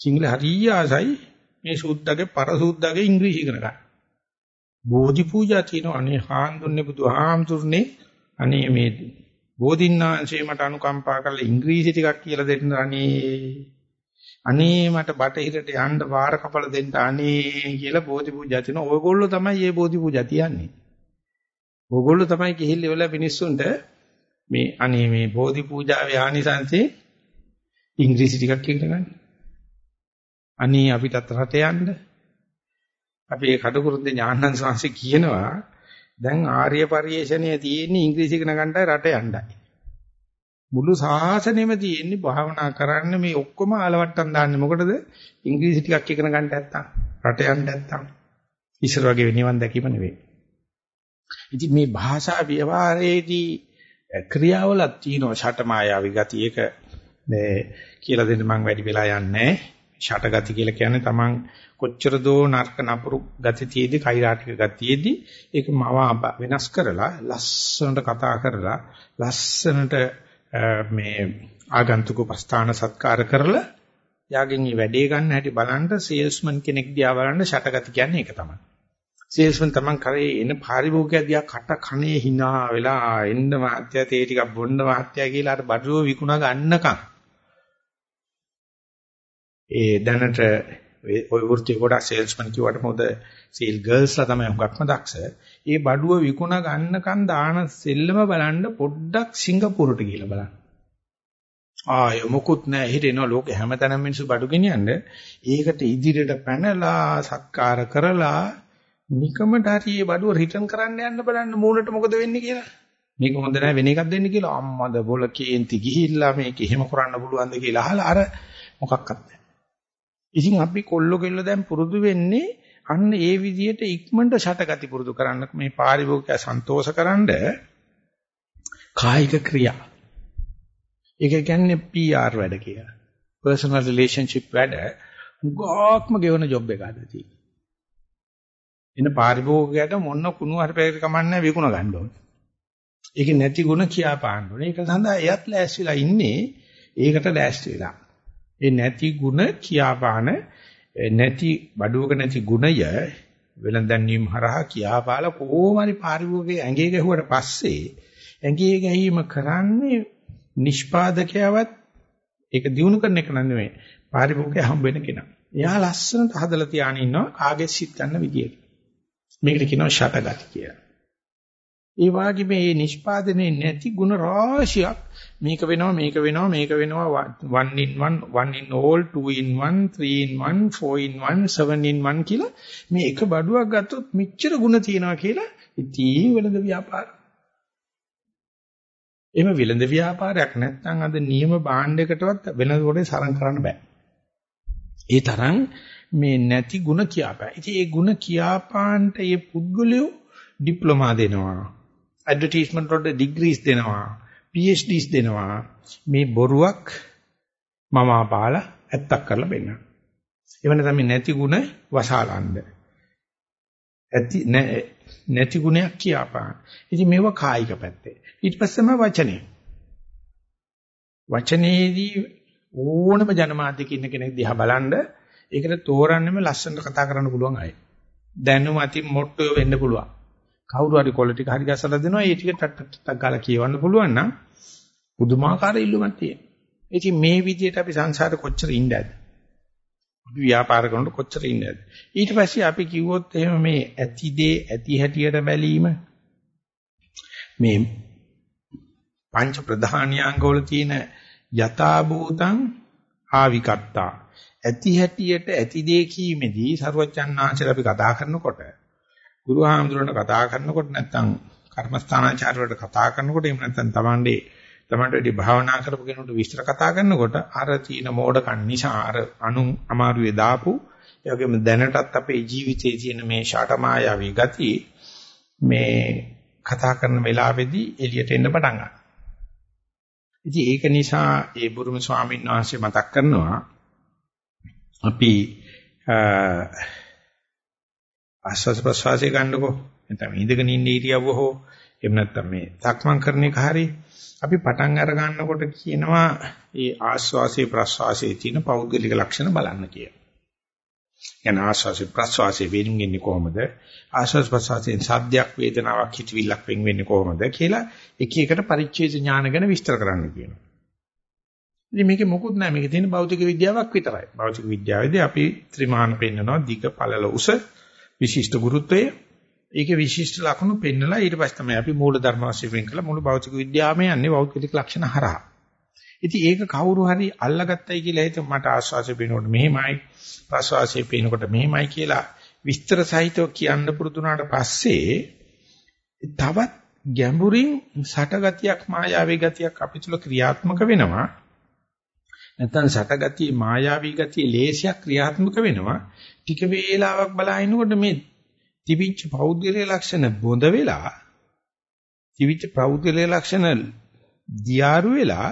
සිංහල හරිය ආසයි මේ සූද්දගේ පරසූද්දගේ ඉංග්‍රීසි ඉගෙන ගන්න. බෝධි පූජා තියෙන අනේ හාන්දුන්නේ බුදුහාමුදුරනේ අනේ මේ බෝධින්නාංශේ මට අනුකම්පා කරලා ඉංග්‍රීසි ටිකක් කියලා දෙන්න අනේ අනේ මට බටහිරට යන්න වාර කපල දෙන්න අනේ කියලා බෝධි පූජා තියෙන ඔයගොල්ලෝ තමයි මේ බෝධි පූජා තියන්නේ. ඔයගොල්ලෝ තමයි ගිහිල්ලා ඉවල මිනිස්සුන්ට මේ අනේ මේ බෝධි පූජාවේ ආනිසංසේ ඉංග්‍රීසි ටිකක් ඉගෙන ගන්න. අනේ අපිටත් රට යන්න. අපි ඒ කඩකුරුන්ද ඥානන් සංසි කියනවා දැන් ආර්ය පරිශ්‍රණයේ තියෙන ඉංග්‍රීසි ඉගෙන ගන්නයි රට යන්නයි. මුළු සාසනෙම තියෙන්නේ භාවනා කරන්න මේ ඔක්කොම ආලවට්ටම් දාන්නේ මොකටද? ඉංග්‍රීසි ටිකක් ඉගෙන ගන්න නැත්තම් රට යන්න නැත්තම් ඉස්සර වගේ නිවන් දැකීම නෙවෙයි. ඉතින් මේ භාෂා ව්‍යවහාරයේදී ක්‍රියාවලක් තියෙනවා ෂටමායාවි ගති. ඒක මේ කියලා දෙන්න මම වැඩි වෙලා යන්නේ ෂටගති කියලා කියන්නේ Taman කොච්චර දෝ නරක නපුරු ගති තියේදී කෛරාටික ගතියේදී ඒක මව වෙනස් කරලා ලස්සනට කතා කරලා ලස්සනට මේ ආගන්තුක ප්‍රස්ථාන සත්කාර කරලා යාගෙන් මේ වැඩේ ගන්න හැටි බලන්න සේල්ස්මන් කෙනෙක් දිහා බලන්න ෂටගති කියන්නේ ඒක තමයි. සේල්ස්මන් තමන් කරේ එන පාරිභෝගිකයා දිහා කට කනේ hina වෙලා එන්න මාත්‍යා තේ ටිකක් බොන්න මාත්‍යා කියලා අර බඩුව විකුණා ගන්නකම් ඒ දැනට ඔය වෘත්ති ගොඩක් සේල්ස්මන් කිව්වට මොකද සීල් ගර්ල්ස්ලා තමයි හුඟක්ම දක්ෂ. ඒ බඩුව විකුණ ගන්නකන් දාන සෙල්ලම බලන්න පොඩ්ඩක් සිංගප්පූරුවට ගිහිල්ලා බලන්න. ආය මොකුත් නැහැ හිටිනවා ලෝකේ හැමතැනම මිනිස්සු බඩු ගෙනියන්නේ. ඒකට ඉදිරියට පැනලා සත්කාර කරලා නිකමට හරි මේ බඩුව රිටර්න් කරන්න යන්න බලන්න මූණට මොකද වෙන්නේ කියලා. මේක හොඳ නැහැ වෙන එකක් දෙන්න කියලා අම්මද බොල කේන්ති ගිහිල්ලා මේක එහෙම කරන්න පුළුවන්ද කියලා අහලා අර මොකක්වත් නැහැ. ඉතින් අපි කොල්ල කෙල්ල දැන් පුරුදු වෙන්නේ අන්න ඒ විදිහට ඉක්මනට ෂටගති පුරුදු කරන්න මේ පාරිභෝගික සන්තෝෂකරනද කායික ක්‍රියා. ඒක කියන්නේ PR වැඩ කියලා. personal relationship වැඩ ගොක්ම ගෙවන ජොබ් එකක් අද එන පාරිභෝගිකයට මොන කුණු හරිපෑකට කමන්නේ විකුණ ගන්න ඕනේ. ඒක නැති ಗುಣ කියා පාන්න ඕනේ. ඒක සඳහා එයත් ලෑස්තිලා ඉන්නේ ඒකට ලෑස්ති වෙලා. ඒ නැති ಗುಣ කියාපාන නැති බඩුවක නැති ගුණය වෙලඳන්වීම හරහා කියාපාල කොහොමරි පාරිභෝගික ඇඟේ ගැහුවට පස්සේ ඇඟේ ගැහිම කරන්නේ නිෂ්පාදකයවත් ඒක දිනු කරන එක නෙමෙයි පාරිභෝගිකය හම්බ වෙන කෙනා. එයා ලස්සනට හදලා තියාගෙන ඉන්නවා කාගේ සිත් ගන්න විදියට. මේකට කියනවා ෂටගති කියලා. ඒ වගේ මේ නිෂ්පාදනයේ නැති ಗುಣ රාශියක් මේක වෙනවා මේක වෙනවා මේක වෙනවා 1 in 1 1 in all 2 in 1 3 in 1 4 in 1 7 in 1 කියලා මේ එක බඩුවක් ගත්තොත් මෙච්චර ಗುಣ තියෙනවා කියලා ඉතින් වෙළඳ ව්‍යාපාර. එහෙම වෙළඳ ව්‍යාපාරයක් නැත්නම් අද නියම භාණ්ඩයකටවත් වෙළඳ පොලේ සරන් කරන්න බෑ. ඒ තරම් මේ නැති ಗುಣ කියාපෑ. ඉතින් ඒ ಗುಣ කියාපාන්ට මේ පුද්ගලයෝ ඩිප්ලෝමා දෙනවා. ඇඩ්වර්ටයිස්මන්ට් වලට ඩිග්‍රීස් දෙනවා. PhDs දෙනවා. මේ බොරුවක් මම අපාලා ඇත්තක් කරලා බෙන්නන. එවන තමයි නැති ಗುಣ වසාලන්න. ඇති නැති ගුණයක් කියපාන. ඉතින් මේව කායික පැත්තේ. ඊට පස්සෙම වචනේ. වචනේදී ඕනම ජනමාධ්‍යක ඉන්න කෙනෙක් දිහා බලනද ඒකට තෝරන්නෙම ලස්සනට කතා කරන්න පුළුවන් අය. දැනුම අතින් මොට්ටෝ වෙන්න පුළුවන්. කවුරු හරි කොළ ටික හරි ගැසලා දෙනවා ඒ ටික ටක් ටක් ටක් ගාලා කියවන්න පුළුවන් නම් පුදුමාකාර ඉල්ලුමක් තියෙනවා. ඉතින් මේ විදිහට අපි සංසාරේ කොච්චර ඉන්නද? අපි ව්‍යාපාර කරනකොට කොච්චර ඉන්නද? ඊට පස්සේ අපි කිව්වොත් එහෙම මේ ඇති දේ ඇති හැටියට බැලීම මේ පංච ප්‍රධානියාංගවල තියෙන යථා භූතං ආවිකත්තා ඇති හැටියට ඇති දේ කීමේදී ਸਰවචන්නාංශල අපි කතා කරනකොට ගුරු හාමුදුරන්ට කතා කරනකොට නැත්නම් කර්මස්ථානාචාර්යවලට කතා කරනකොට එහෙම නැත්නම් Tamande තමන්ට වැඩි භාවනා කරපු කෙනෙකුට විස්තර කතා කරනකොට අර තීන මෝඩකන් නිසා අර අනු අමාරුවේ දාපු ඒ වගේම දැනටත් අපේ ජීවිතයේ තියෙන මේ ෂාටමායාවී ගතිය මේ කතා කරන වෙලාවේදී එළියට එන්න පටන් ගන්නවා. ඉතින් ඒක නිසා ඒ බුරුම ස්වාමීන් වහන්සේ මතක් කරනවා අපි ආස්වාද ප්‍රසවාසය ගන්නකො නැත්නම් ඉඳගෙන ඉන්න ඉරියව්ව හෝ එහෙම නැත්නම් මේ සක්මන් කරන එක හරියි අපි පටන් අර ගන්නකොට කියනවා ඒ ආස්වාසේ ප්‍රස්වාසයේ තියෙන පෞද්ගලික ලක්ෂණ බලන්න කියලා. යන ආස්වාසේ ප්‍රස්වාසයේ වෙන්නේ කොහොමද? ආස්වාස් ප්‍රස්වාසයෙන් සාධ්‍යයක් වේදනාවක් හිතවිල්ලක් වෙන් වෙන්නේ කොහොමද කියලා එක එකට පරිච්ඡේද ඥාන ගැන විස්තර කරන්න කියනවා. ඉතින් මේකේ මොකුත් නැහැ. මේකේ තියෙන භෞතික විද්‍යාවක් විතරයි. භෞතික විද්‍යාවේදී අපි ත්‍රිමාන පෙන්නනවා දිග පළල උස විශිෂ්ට ගුරුත්වය ඒකේ විශිෂ්ට ලක්ෂණ පෙන්නලා ඊට පස්සේ තමයි අපි මූල ධර්ම වශයෙන් වෙන් කළා මුළු භෞතික විද්‍යාවම යන්නේ භෞතික ලක්ෂණ හරහා. ඉතින් ඒක කවුරු හරි අල්ලගත්තයි කියලා හිත මට ආස්වාසිය පේනකොට මෙහෙමයි ප්‍රසවාසය පේනකොට මෙහෙමයි කියලා විස්තර සහිතව කියන්න පුරුදුනාට පස්සේ තවත් ගැඹුරින් සටගතියක් මායාවී ගතියක් අපි තුල ක්‍රියාත්මක වෙනවා. නැත්නම් සටගතිය මායාවී ගතිය ලේසියක් ක්‍රියාත්මක වෙනවා. ටික වේලාවක් බලනකොට මේ තිබිච්ච පෞද්ගලික ලක්ෂණ බොඳ වෙලා තිබිච්ච පෞද්ගලික ලක්ෂණ දියාරු වෙලා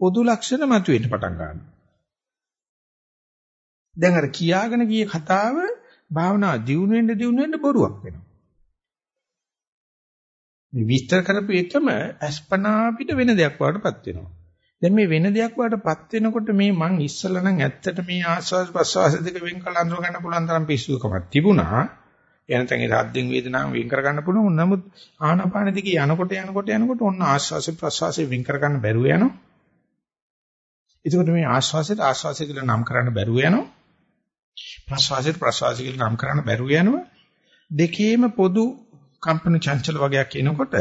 පොදු ලක්ෂණ මතුවෙන්න පටන් ගන්නවා. දැන් අර කියාගෙන ගිය කතාව භාවනා දියුණු වෙන්න දියුණු වෙන්න බොරුවක් වෙනවා. මේ විස්තර කරපු එකම අස්පනා පිට වෙන දෙයක් වඩටපත් වෙනවා. දැන් මේ වෙන දෙයක් වඩටපත් වෙනකොට මේ මං ඉස්සලා නම් ඇත්තට මේ ආස්වාද ප්‍රසවාස දෙක වෙන් කළ අඳුර ගන්න පුළුවන් තරම් පිස්සුවකමක් තිබුණා. එනතන් ඒ රද්දෙන් වේදනාව වෙන් කර ගන්න පුළුවන්. නමුත් ආනාපාන දිගේ යනකොට යනකොට යනකොට ඔන්න ආශ්වාස ප්‍රශ්වාසය වෙන් කර ගන්න බැරුව යනවා. එතකොට මේ ආශ්වාසයට ආශ්වාසය කියලා නම් කරන්න බැරුව යනවා. ප්‍රශ්වාසයට ප්‍රශ්වාසය කියලා නම් කරන්න බැරුව යනවා. දෙකේම පොදු කම්පන චංචල වගේක් එනකොට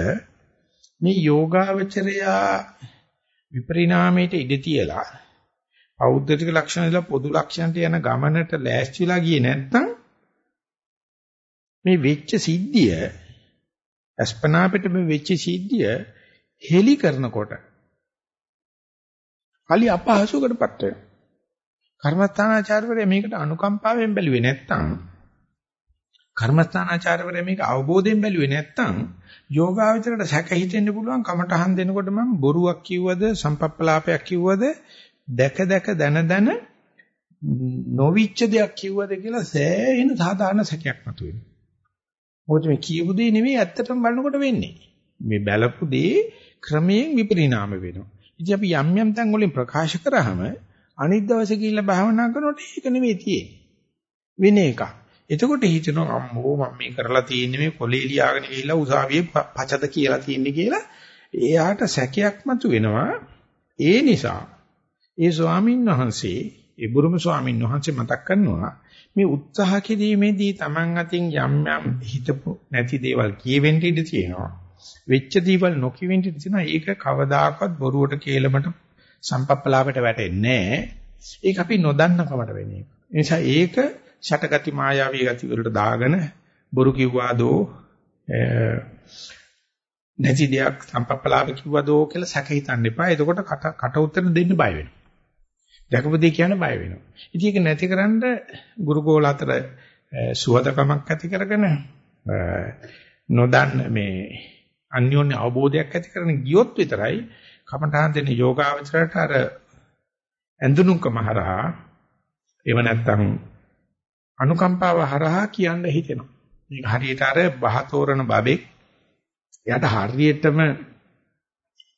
මේ යෝගාවචරයා විපරිණාමයට ඉඩ තියලා පෞද්ගලික ලක්ෂණ ඉඳලා පොදු ලක්ෂණට යන ගමනට ලෑස්තිලා ගියේ නැත්නම් මේ වෙච්ච සිද්ධිය අස්පනා පිට මේ වෙච්ච සිද්ධිය හෙලි කරනකොට hali අපහසුකටපත් වෙනවා. කර්මස්ථානාචාර්යවරයා මේකට අනුකම්පාවෙන් බැලුවේ නැත්තම් කර්මස්ථානාචාර්යවරයා මේක අවබෝධයෙන් බැලුවේ නැත්තම් යෝගාවචරයට සැක හිතෙන්න පුළුවන් කමටහන් දෙනකොට මම බොරුවක් කිව්වද සම්පප්පලාපයක් කිව්වද දැක දැක දන දන නොවිච්ච දෙයක් කිව්වද කියලා සෑහෙන සාධාරණ සැකයක් මතුවෙනවා. මොකද මේ කියපු දේ නෙවෙයි ඇත්තටම බලනකොට වෙන්නේ. මේ බැලපු දේ ක්‍රමයෙන් විපරිණාම වෙනවා. ඉතින් අපි යම් යම් තැන් වලින් ප්‍රකාශ කරාම අනිත් දවසේ ගිහිල්ලා භාවනා කරනකොට ඒක නෙවෙයි තියෙන්නේ. වෙන එකක්. එතකොට හිතනවා අම්මෝ මම මේ කරලා තියෙන්නේ මේ කොලේ ලියාගෙන ගිහිල්ලා උසාවියේ පචද කියලා තියෙන්නේ කියලා එයාට සැකයක් මතු වෙනවා. ඒ නිසා ඒ ස්වාමින් වහන්සේ ඒ බුරුම ස්වාමින් වහන්සේ මතක් කරනවා මේ උත්සාහ කිරීමේදී Taman අතින් යම් යම් හිතපු නැති දේවල් කියවෙන්න ඉඩ තියෙනවා. වෙච්ච දේවල් නොකියෙන්න ඉඩ තියෙනවා. ඒක කවදාකවත් බොරුවට කේලමට සම්පප්පලාපයට වැටෙන්නේ නැහැ. ඒක අපි නොදන්න කමට වෙන එක. ඒ නිසා ඒක ෂටගති මායාවී ගති වලට දාගෙන බොරු කිව්වාදෝ නැති දෙයක් සම්පප්පලාප කිව්වදෝ කියලා සැක හිතන්න එපා. එතකොට කට කට උත්තර දෙන්න බය වෙනවා. දැකපදී කියන්න බය වෙනවා. ඉතින් ඒක නැතිකරන්න ගුරුගෝල අතර සුවදකමක් ඇති කරගෙන නොදන්න මේ අන්‍යෝන්‍ය අවබෝධයක් ඇති කරගෙන ගියොත් විතරයි කමඨාන් දෙන යෝගාවචරයට අර ඇඳුනුකම හරහා එව නැත්තම් අනුකම්පාව හරහා කියන්න හිතෙනවා. මේක හරියට අර බහතෝරන බබෙක් එයාට හරියටම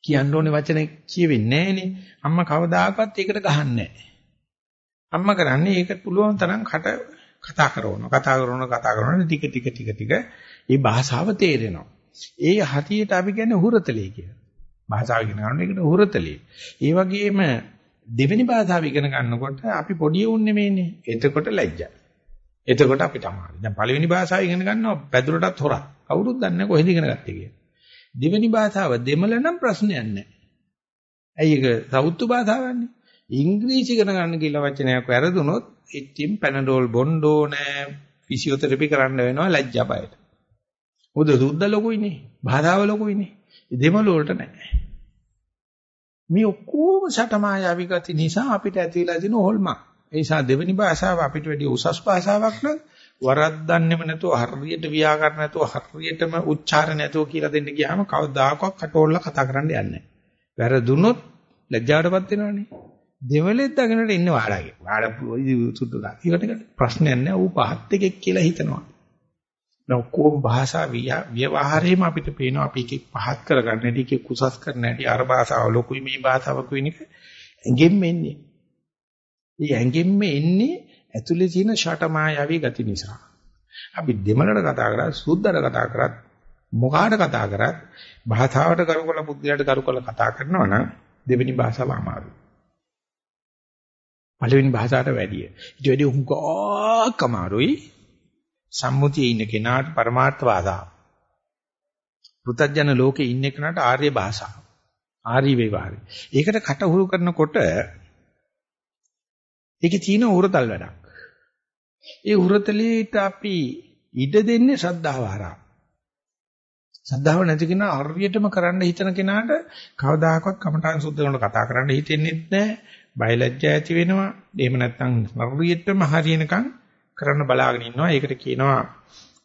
කියන්න ඕනේ වචන කියවෙන්නේ නැහනේ. අම්මා කවදාකවත් ඒකට ගහන්නේ නැහැ. අම්මා කරන්නේ ඒක පුළුවන් තරම් කට කතා කරනවා. කතා කරනවා කතා කරනවා ටික ටික ටික ටික මේ භාෂාව තේරෙනවා. ඒ හතියට අපි කියන්නේ හුරතලේ කියලා. භාෂාව ඉගෙන ගන්නකොට ඒකට හුරතලේ. ඒ වගේම දෙවෙනි භාෂාව ඉගෙන ගන්නකොට අපි පොඩි උන් නෙමෙයිනේ. එතකොට ලැජ්ජා. එතකොට අපිට අමාරුයි. දැන් පළවෙනි භාෂාව ඉගෙන ගන්නවා පැදුරටත් හොරක්. කවුරුත් දන්නේ නැහැ කොහෙද ඉගෙන ගත්තේ කියලා. දෙවෙනි භාෂාව දෙමළ නම් ප්‍රශ්නයක් නැහැ. ඇයි ඒක සවුත්තු භාෂාවන්නේ? ඉංග්‍රීසි ඉගෙන ගන්න කියලා වචනයක් වැරදුනොත් ඉතින් පැනඩෝල් බොන්ඩෝ නෑ ෆිසියෝതെරපි කරන්න වෙනවා ලැජ්ජා බයට. මොකද සුද්ධ ලොකුයිනේ. භාෂාව ලොකුයිනේ. දෙමළ වලට නෑ. මේ ඔක්කොම සටමායාවි ගති නිසා අපිට ඇති වෙලා තියෙන හොල්මන්. ඒ නිසා දෙවෙනි භාෂාව අපිට වැඩි උසස් භාෂාවක් නම් වරද්දන්නෙම නැතුව හරියට ව්‍යාකරණ නැතුව හරියටම උච්චාරණ නැතුව කියලා දෙන්න ගියාම කවදාකවත් කටෝල්ලා කතා කරන්න යන්නේ නැහැ. වැරදුනොත් ලැජ්ජාවටපත් වෙනවනේ. දෙවලෙත් දගෙනට ඉන්න වාඩාගේ. වාඩ සුදුලා. ඒකට ප්‍රශ්නයක් නැහැ. ඌ පහත් එකෙක් කියලා හිතනවා. ඔක්කොම භාෂා ව්‍යවහාරයේම අපිට පේනවා අපි එකෙක් පහත් කරගන්න හැටි එකෙක් කුසස් කරන්න හැටි අර භාෂාව ලොකුයි මේ භාෂාව කියන එක ඇඟෙන්න එන්නේ. ඒ ඇඟෙන්න එන්නේ ඇතුලේ තියෙන ෂටමායාවී ගති නිසා. අපි දෙමළට කතා කරා සුද්ධට කතා කරත් මොකාට කතා කරත් භාෂාවට කරුකල පුද්ගලයාට කරුකල කතා කරනවා නම් දෙවෙනි භාෂාව අමාරුයි. පළවෙනි භාෂාවට වැඩිය. ඊට වැඩි උංගක් අමාරුයි. සම්මුතියේ ඉන්න කෙනාට පරමාර්ථ භාෂාව. පෘථජන ලෝකේ ඉන්න කෙනාට ආර්ය භාෂාව. ආර්ය වේවාරි. ඒකට කටහුරු කරනකොට ඒකේ තියෙන උරතල් වැඩක්. ඒ උරතලීට අපි ඉඩ දෙන්නේ ශ්‍රද්ධාව හරහා. ශ්‍රද්ධාව නැති කෙනා හරියටම කරන්න හිතන කෙනාට කවදාකවත් කමඨාන් සුද්ධ කරනකොට කතා කරන්න හිතෙන්නේ නැහැ. බයලජ්ජා ඇති වෙනවා. එහෙම නැත්නම් හරියටම හරියනකම් කරන්න බලාගෙන ඉන්නවා. ඒකට කියනවා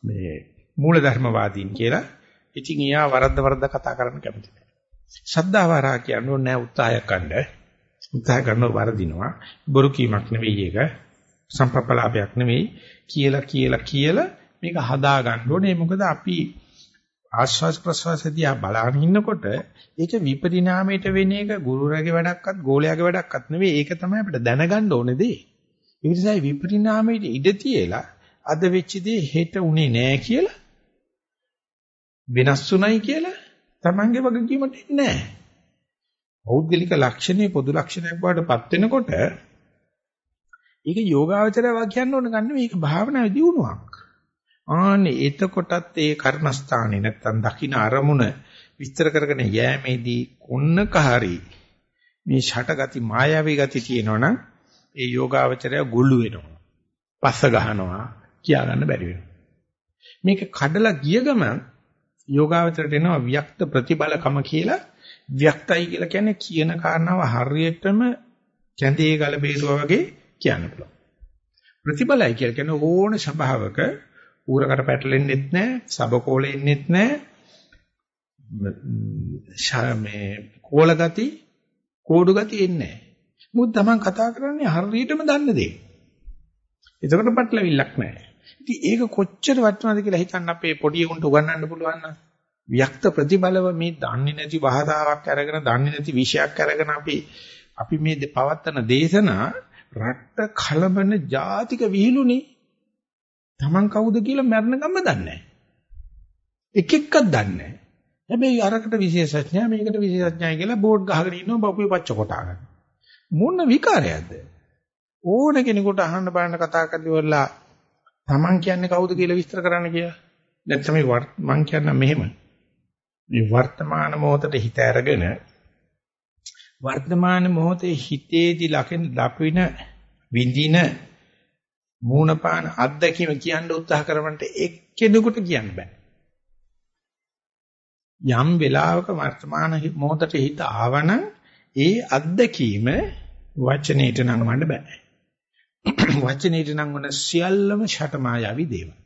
මේ මූලධර්මවාදීන් කියලා. ඉතින් එයා වරද්ද වරද්ද කතා කරන්න කැමති නැහැ. ශ්‍රද්ධාව හරහා කියන්නේ නැහැ උත්සාහයක් ගන්න. උත්සාහ කරනව වරදිනවා. බොරු කීමක් නෙවෙයි ඒක. සම්පප්පලාපයක් නෙවෙයි. කියලා කියලා කියලා මේක හදා ගන්න ඕනේ. මොකද අපි ආශ්වාස ප්‍රශ්වාසදී ආ බලාගෙන ඉන්නකොට ඒක විපරිණාමයට වෙන එක ගුරුරගේ වැඩක්වත් ගෝලයාගේ වැඩක්වත් නෙවෙයි. ඒක තමයි අපිට දැනගන්න ඕනේ දේ. ඒ නිසා විපරිණාමයට ඉඩ තියලා අද වෙච්ච දේ හෙට උනේ නෑ කියලා වෙනස්ුණයි කියලා Tamange වගකීමට එන්නේ නෑ. පෞද්ගලික ලක්ෂණේ පොදු ලක්ෂණයක් බවට පත් වෙනකොට ඒක යෝගාවචරය කියන්න ඕන ගන්න මේක භාවනාවේ දියුණුවක්. ආන්නේ එතකොටත් ඒ කර්මස්ථානේ නැත්තම් දකින්න අරමුණ විස්තර කරගෙන යෑමේදී කොන්නක හරි මේ ෂටගති මායාවී ගති තියෙනවනම් ඒ යෝගාවචරය ගුළු වෙනවා. පස්ස ගහනවා කියා ගන්න බැරි වෙනවා. මේක කඩලා ගිය ගමන් යෝගාවචරයට එනවා වික්ත ප්‍රතිබලකම කියලා ව්‍යක්තයි කියලා කියන්නේ කියන කාරණාව හරියටම කැඳේ ගල බේරුවා වගේ කියන්න පුළුවන්. ප්‍රතිබලයි කියලා කියන්නේ ඕන ස්වභාවක ඌරකට පැටලෙන්නෙත් නැහැ, සබකෝලෙන්නෙත් නැහැ. මේ කෝල ගති, කෝඩු ගති එන්නේ නැහැ. මොකද Taman කතා කරන්නේ හරියටම දන්න දේ. එතකොට පැටලවිල්ලක් නැහැ. ඉතින් ඒක කොච්චර වටිනවද කියලා හිතන්න අපේ පොඩි උන්ට උගන්වන්න පුළුවන් නම් වික්ත ප්‍රතිබලව මේ දන්නේ නැති භාෂාවක් අරගෙන දන්නේ නැති විෂයක් අරගෙන අපි අපි මේ පවත්තන දේශනා රට්ට කලබන ජාතික විහිළුනේ Taman කවුද කියලා මරණ ගම්ම දන්නේ නැහැ. එක එකක් දන්නේ නැහැ. හැබැයි අරකට විශේෂඥයා මේකට විශේෂඥයයි කියලා බෝඩ් ගහගෙන ඉන්නවා බපුවේ පච්ච කොටාගෙන. මොන විකාරයක්ද? ඕන කෙනෙකුට අහන්න බලන්න කතා කරලා Taman කියන්නේ කවුද කියලා විස්තර කරන්න කියලා. නැත්නම් මම කියන්න මෙහෙම. මේ වර්තමාන මොහොතට හිත අරගෙන වර්තමාන මොහොතේ හිතේදී ලකින දපින විඳින මූණපාන අත්දැකීම කියන්න උත්සාහ කරනට එක්කෙනෙකුට කියන්න බෑ. යම් වෙලාවක වර්තමාන මොහොතට හිත ආවනම් ඒ අත්දැකීම වචනේට නංවන්න බෑ. වචනේට නංවන සියල්ලම ෂටමායාවි දේවල්.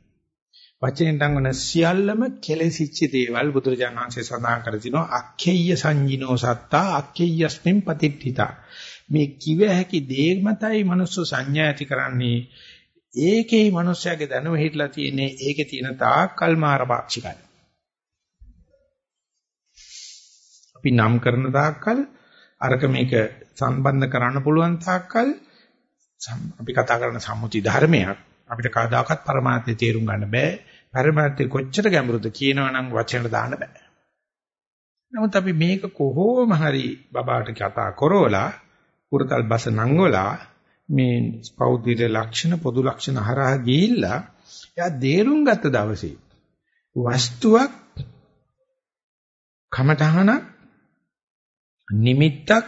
වචනෙන් දඟන සියල්ලම කෙලෙසිච්ච දේවල් බුදුරජාණන් වහන්සේ සඳහන් කර තිනවා. අක්ඛේය සංජිනෝ සත්තා අක්ඛේයස්මින් පතිට්ඨිතා. මේ කිව හැකි දේ මතයි මනුස්ස සංඥා ඇති කරන්නේ. ඒකේ මනුස්සයාගේ දැනුම හිටලා තියෙන්නේ ඒකේ තියෙන තාක්කල් මාරපාක්ෂිකයි අපි නම් කරන තාක්කල් අරක මේක සම්බන්ධ කරන්න පුළුවන් තාක්කල් අපි කතා කරන සම්මුති ධර්මයක් අපිට කවදාකවත් પરමාර්ථය තේරුම් ගන්න බෑ. પરමාර්ථය කොච්චර ගැඹුරුද කියනවනම් වචනට දාන්න බෑ. නමුත් අපි මේක කොහොම හරි බබාට කතා කරවලා පුරතල් බස නංගවලා මේ පෞද්ගල ලක්ෂණ පොදු ලක්ෂණ හරහා ගිහිල්ලා එයා දේරුම් ගත්ත දවසේ වස්තුවක් කමඨහනක් නිමිත්තක්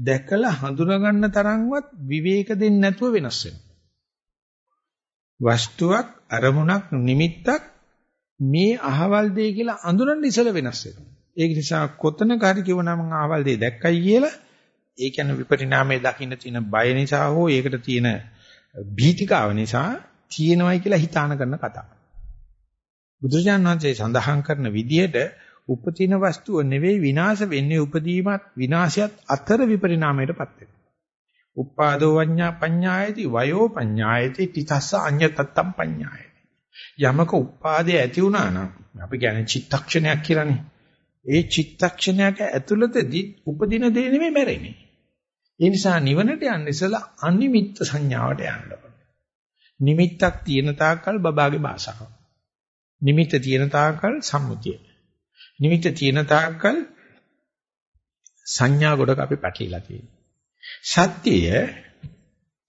දැකලා හඳුනා ගන්න තරම්වත් විවේක දෙන්නේ නැතුව වෙනස් වෙනවා වස්තුවක් අරමුණක් නිමිත්තක් මේ අහවල් දෙය කියලා අඳුරන්න ඉසල වෙනස් වෙනවා. ඒක නිසා කොතනක හරි කිව්වනම් මම ආවල් දෙය දැක්කයි කියලා ඒ කියන්නේ විපරිණාමයේ දකින්න තියෙන බය නිසා හෝ ඒකට තියෙන භීතිකාව නිසා තියෙනවයි කියලා හිතාන කරන කතාව. බුදුරජාණන් වහන්සේ සඳහන් කරන විදිහට උපතින වස්තුව නෙවෙයි විනාශ වෙන්නේ උපදීමත් විනාශයත් අතර විපරිණාමයටපත් වෙනවා. උපාදෝ වඤ්ඤා පඤ්ඤායති වයෝ පඤ්ඤායති තිතස්ස අඤ්ඤතත්තම් පඤ්ඤායති. යමක උපාදේ ඇති වුණා නම් අපි කියන්නේ චිත්තක්ෂණයක් කියලානේ. ඒ චිත්තක්ෂණයක ඇතුළතදී උපදින දේ නෙමෙයි මැරෙන්නේ. ඒ නිසා නිවනට යන්න ඉස්සලා අනිමිත්ත සංඥාවට යන්න ඕනේ. නිමිත්තක් තියෙන තාක්කල් බබාගේ භාෂාව. නිමිත්ත තියෙන තාක්කල් සම්මුතිය. නිමිත්ත තියෙන තාක්කල් සංඥා ගොඩක අපි පැටලිලා තියෙනවා. සත්‍යය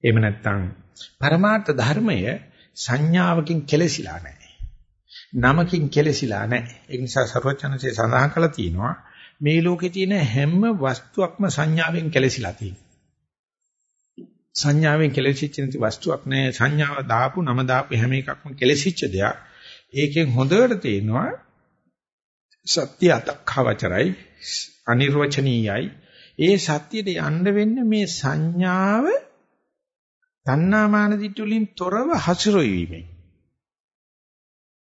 එහෙම නැත්නම් පරමාර්ථ ධර්මය සංඥාවකින් කෙලසිලා නැහැ. නමකින් කෙලසිලා නැහැ. ඒ නිසා සර්වචනසේ සඳහන් කළා තියෙනවා මේ ලෝකේ තියෙන හැම වස්තුවක්ම සංඥාවෙන් කෙලසිලා තියෙනවා. සංඥාවෙන් කෙලසිච්ච නැති වස්තුවක් නැහැ. සංඥාව දාපු නම දාපු හැම එකක්ම කෙලසිච්ච දෙයක්. ඒකෙන් හොඳට තේනවා සත්‍ය අතක්ඛවචරයි අනිර්වචනීයයි. ඒ සත්‍යයට යන්න වෙන්නේ මේ සංඥාව තණ්හාමාන දිට්ඨි වලින් තොරව හසුරුවී වීමෙන්.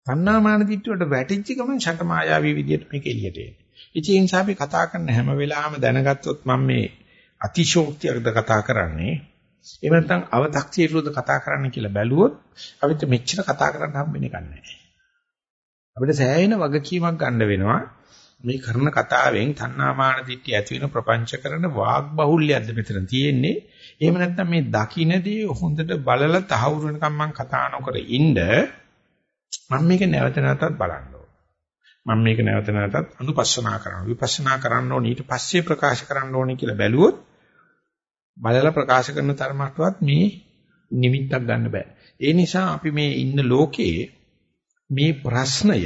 තණ්හාමාන දිට්ඨි වලට වැටිච්ච ගමන් ෂටමායාවී විදියට මේක එළියට එන්නේ. ඉතින් ඒ නිසා අපි කතා කරන හැම වෙලාවෙම දැනගත්තොත් මම මේ අතිශෝක්තියක්ද කතා කරන්නේ එහෙම නැත්නම් අව탁සීරුවද කතා කරන්න කියලා බැලුවොත් අපිට මෙච්චර කතා කරන්න හම්බෙන්නේ නැහැ. අපිට සෑහෙන වගකීමක් ගන්න වෙනවා. මේ කරන කතාවෙන් තණ්හාමාන දිට්ඨිය ඇති වෙන ප්‍රපංච කරන වාග් බහුල්‍යයක්ද මෙතන තියෙන්නේ. එහෙම නැත්නම් මේ දකින්නදී හොඳට බලලා තහවුරු වෙනකම් මම කතා නොකර ඉන්න මම මේක නැවත නැවතත් බලන්න මම මේක නැවත නැවතත් අනුපස්සනා කරනවා. විපස්සනා කරන්න ඕනේ ඊට පස්සේ ප්‍රකාශ කරන්න ඕනේ කියලා බැලුවොත් බලලා ප්‍රකාශ කරන තරමටවත් මේ නිමිත්තක් ගන්න බෑ. ඒ නිසා අපි මේ ඉන්න ලෝකයේ මේ ප්‍රශ්නය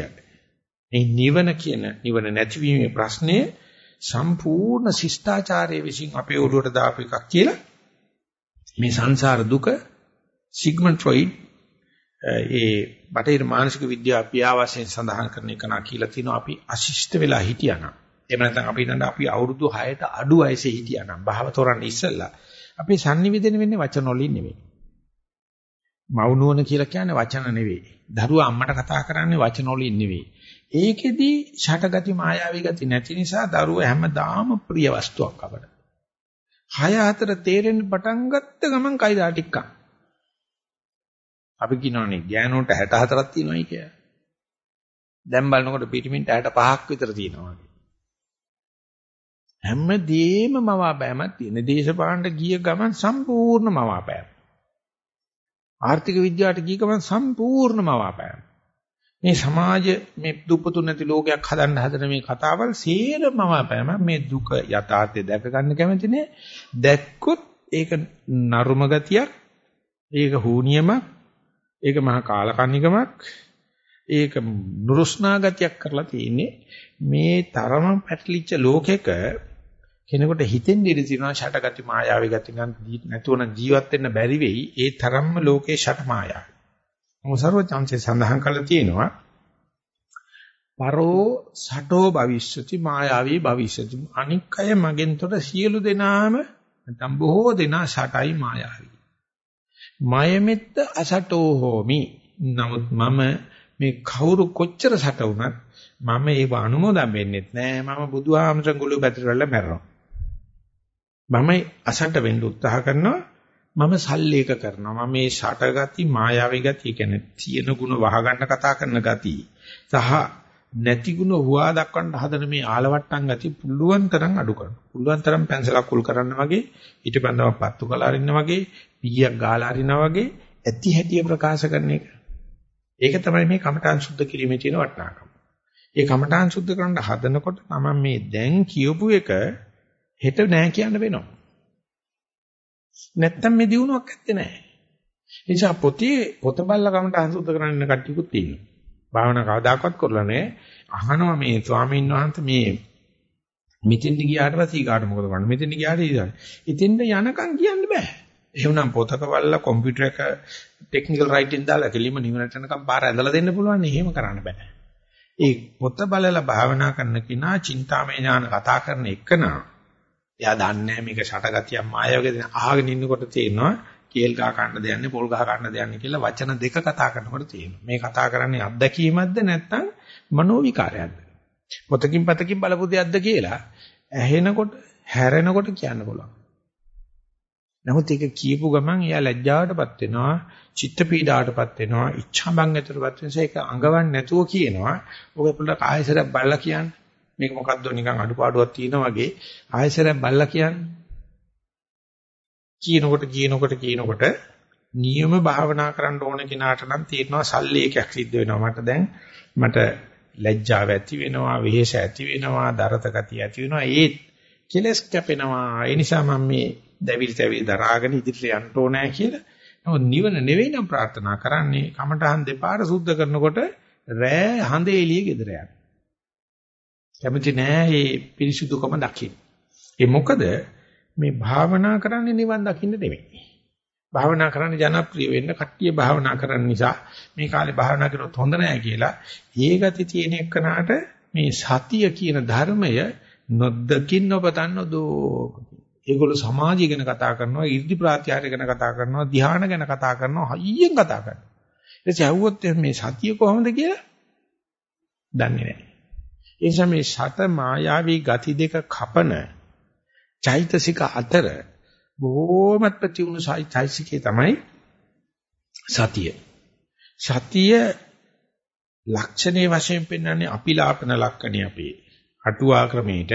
මේ නිවන කියන නිවන නැතිවීමේ ප්‍රශ්නය සම්පූර්ණ ශිෂ්ටාචාරයේ විසින් අපේ ඔළුවට දාපු එකක් කියලා මේ සංසාර දුක සිග්මන්ඩ් ෆ්‍රොයිඩ් ඒ බටහිර මානසික විද්‍යාව පියාවසෙන් සඳහන් කරන එක නා කියලා තිනවා අපි අශිෂ්ට වෙලා හිටියානම් එහෙම නැත්නම් අපි හිතන්න අපි අවුරුදු 6ට අඩු වයසේ හිටියානම් භාවතොරන් ඉස්සෙල්ලා අපි sannivedana වෙන්නේ වචන වලින් නෙවෙයි. මවුනුවන කියලා කියන්නේ වචන නෙවෙයි. දරුවා අම්මට කතා කරන්නේ වචන වලින් නෙවෙයි. ඒකෙදි ෂටගති මායාවී ගති නැති නිසා දරුවා හැමදාම ප්‍රිය වස්තුවක් අපට. 6 4 තේරෙන්න පටන් ගත්ත ගමන් කයිදා ටිකක්. අපි කියනවනේ ගෑනෝට 64ක් තියෙනවායි කියලා. දැන් බලනකොට පිටිමින්ට 65ක් විතර තියෙනවා. හැමදේම මවාපෑමක් තියෙන. දේශපාලනට ගිය ගමන් සම්පූර්ණ මවාපෑම. ආර්ථික විද්‍යාවට ගිය ගමන් සම්පූර්ණ මවාපෑම. මේ සමාජ මේ දුප්පතුන් නැති ලෝකයක් හදන්න හදන මේ කතාවල් සේරම මවාපෑම මේ දුක යථාර්ථය දැක ගන්න කැමති නේ. දැක්කොත් ඒක නරුම ගතියක්. ඒක හූනියමක්. ඒක මහා කාලකන්නිකමක්. ඒක නුරුස්නා ගතියක් කරලා තියෙන්නේ මේ තරම පැටලිච්ච ලෝකෙක කෙනෙකුට හිතෙන් ඉඳී තියෙනවා ෂටගති මායාවේ ගති ගන්න නැතුව නම් ජීවත් වෙන්න බැරි වෙයි ඒ තරම්ම ලෝකේ ෂට මායාව. මොසර්වචන්සේ සඳහන් කළා තියෙනවා පරෝ සටෝ භවිෂ්‍යති මායාවී භවිෂ්‍යති අනික් අය මගෙන් තොට සියලු දෙනාම නැත්නම් බොහෝ දෙනා ෂටයි මායාවී. මයමෙත්ත අසටෝ හෝමි. නමුත් මම මේ කවුරු කොච්චර සට වුණත් මම ඒව අනුමෝදන් වෙන්නෙත් නෑ මම බුදුහාමසඟුළු බැතිරවල මැරෙනවා මම අසට වෙන්න උත්සාහ කරනවා මම සල්ලේක කරනවා මම මේ ෂටගති මායාවී ගති කියන්නේ තියෙන ಗುಣ වහගන්න කතා කරන ගති සහ නැති ಗುಣ හුවා දක්වන්න හදන මේ ආලවට්ටම් ගති පුළුවන් තරම් අඩු කරනවා පුළුවන් තරම් පැන්සලක් කුල් කරන්න වගේ ඊටපන්දම පත්තු කළා අරින්න වගේ පීයක් ගාලා අරිනා වගේ ඇති හැටි ප්‍රකාශ කරන එක ඒක තමයි මේ කමඨාන් සුද්ධ කිරීමේ තියෙන වටිනාකම ඒ කමඨාන් සුද්ධ කරන්න හදනකොට මම මේ දැන් කියපු එක හෙට නෑ කියන්න වෙනවා. නැත්තම් මේ දිනුවක් ඇත්තේ නෑ. ඒ නිසා පොතේ පොත බල්ලා කමට අහසුද්ධ කරන්න ඉන්න කට්ටියකුත් ඉන්නවා. භාවනා කවදාකවත් කරලා නෑ. අහනවා මේ ස්වාමීන් වහන්සේ මේ මෙතෙන්ට ගියාට පස්සේ ඊගාට මොකද කරන්නේ? මෙතෙන්ට ගියාට ඊගාට. ඉතින්ද යනකම් කියන්න බෑ. එහෙනම් පොතක බලලා කම්පියුටර් එක ටෙක්නිකල් රයිටින් දාලා කෙලිම නිවනට යනකම් පාර ඇඳලා දෙන්න පුළුවන් නේ. එහෙම කරන්න බෑ. ඒ පොත බලලා භාවනා කරන කෙනා චින්තාමය ඥාන කතා කරන එකනා එයා දන්නේ මේක ෂටගතියක් මායාවකද අහගෙන ඉන්නකොට තේරෙනවා කේල් ගහ ගන්න දෙන්නේ පොල් ගහ ගන්න දෙන්නේ කියලා වචන දෙක කතා කරනකොට තේරෙනවා. මේ කතා කරන්නේ අත්දැකීමක්ද නැත්නම් මනෝ විකාරයක්ද? පොතකින් පතකින් බලපු දෙයක්ද කියලා ඇහෙනකොට හැරෙනකොට කියන්න පුළුවන්. නමුත් ඒක කියපු ගමන් එයා ලැජ්ජාවටපත් වෙනවා, චිත්ත පීඩාවටපත් වෙනවා, ඉච්ඡා බංගතරපත් වෙනවා. ඒක අඟවන්නේ නැතුව කියනවා. ඔක පොඩ්ඩක් ආයෙසරක් බලලා කියන්න. මේක මොකද්ද නිකන් අඩුපාඩුවක් තියෙනා වගේ ආයෙසරක් බලලා කියන්න. කියනකොට කියනකොට කියනකොට නියම භාවනා කරන්න ඕන කෙනාට නම් තේරෙනවා සල්ලේකයක් සිද්ධ වෙනවා. මට දැන් මට ලැජ්ජාව ඇති වෙනවා, වෙහෙස ඇති වෙනවා, දරත ගතිය ඇති වෙනවා. ඒත් කෙලස් කැපෙනවා. ඒ නිසා මම මේ දැවිලි තැවිලි දරාගෙන ඉදිරියට යන්න ඕනෑ කියලා. නමුත් නිවන නෙවෙයි නම් ප්‍රාර්ථනා කරන්නේ. කමඨහන් දෙපාර සුද්ධ කරනකොට රෑ හඳ එළිය ගෙදර යන්න. කැමති නෑ මේ පිරිසුදුකම දකින්න. ඒ මොකද මේ භාවනා කරන්නේ නිවන් දකින්න නෙවෙයි. භාවනා කරන්න ජනප්‍රිය වෙන්න කට්ටිය භාවනා කරන්න නිසා මේ කාලේ භාවනා කරොත් හොඳ නෑ කියලා ඒ ගති තියෙන එකනට මේ සතිය කියන ධර්මය නොදකින් නොපතන්න දෝ. ඒගොල්ලෝ සමාජය ගැන කතා කරනවා, 이르දි ප්‍රත්‍යාරය ගැන කතා කරනවා, ධ්‍යාන ගැන කතා කරනවා, හයියෙන් කතා කරනවා. ඊට ඇහුවොත් මේ සතිය කොහොමද කියලා දන්නේ නැහැ. ඒ නිසා මේ ෂට මායාවී ගති දෙක කපන චෛතසික අතර බොහෝමත් ප්‍රතිඋණු චෛතසිකේ තමයි සතිය. සතිය ලක්ෂණයේ වශයෙන් පෙන්වන්නේ අපිලාපන ලක්ෂණේ අපේ. අටුවා ක්‍රමයට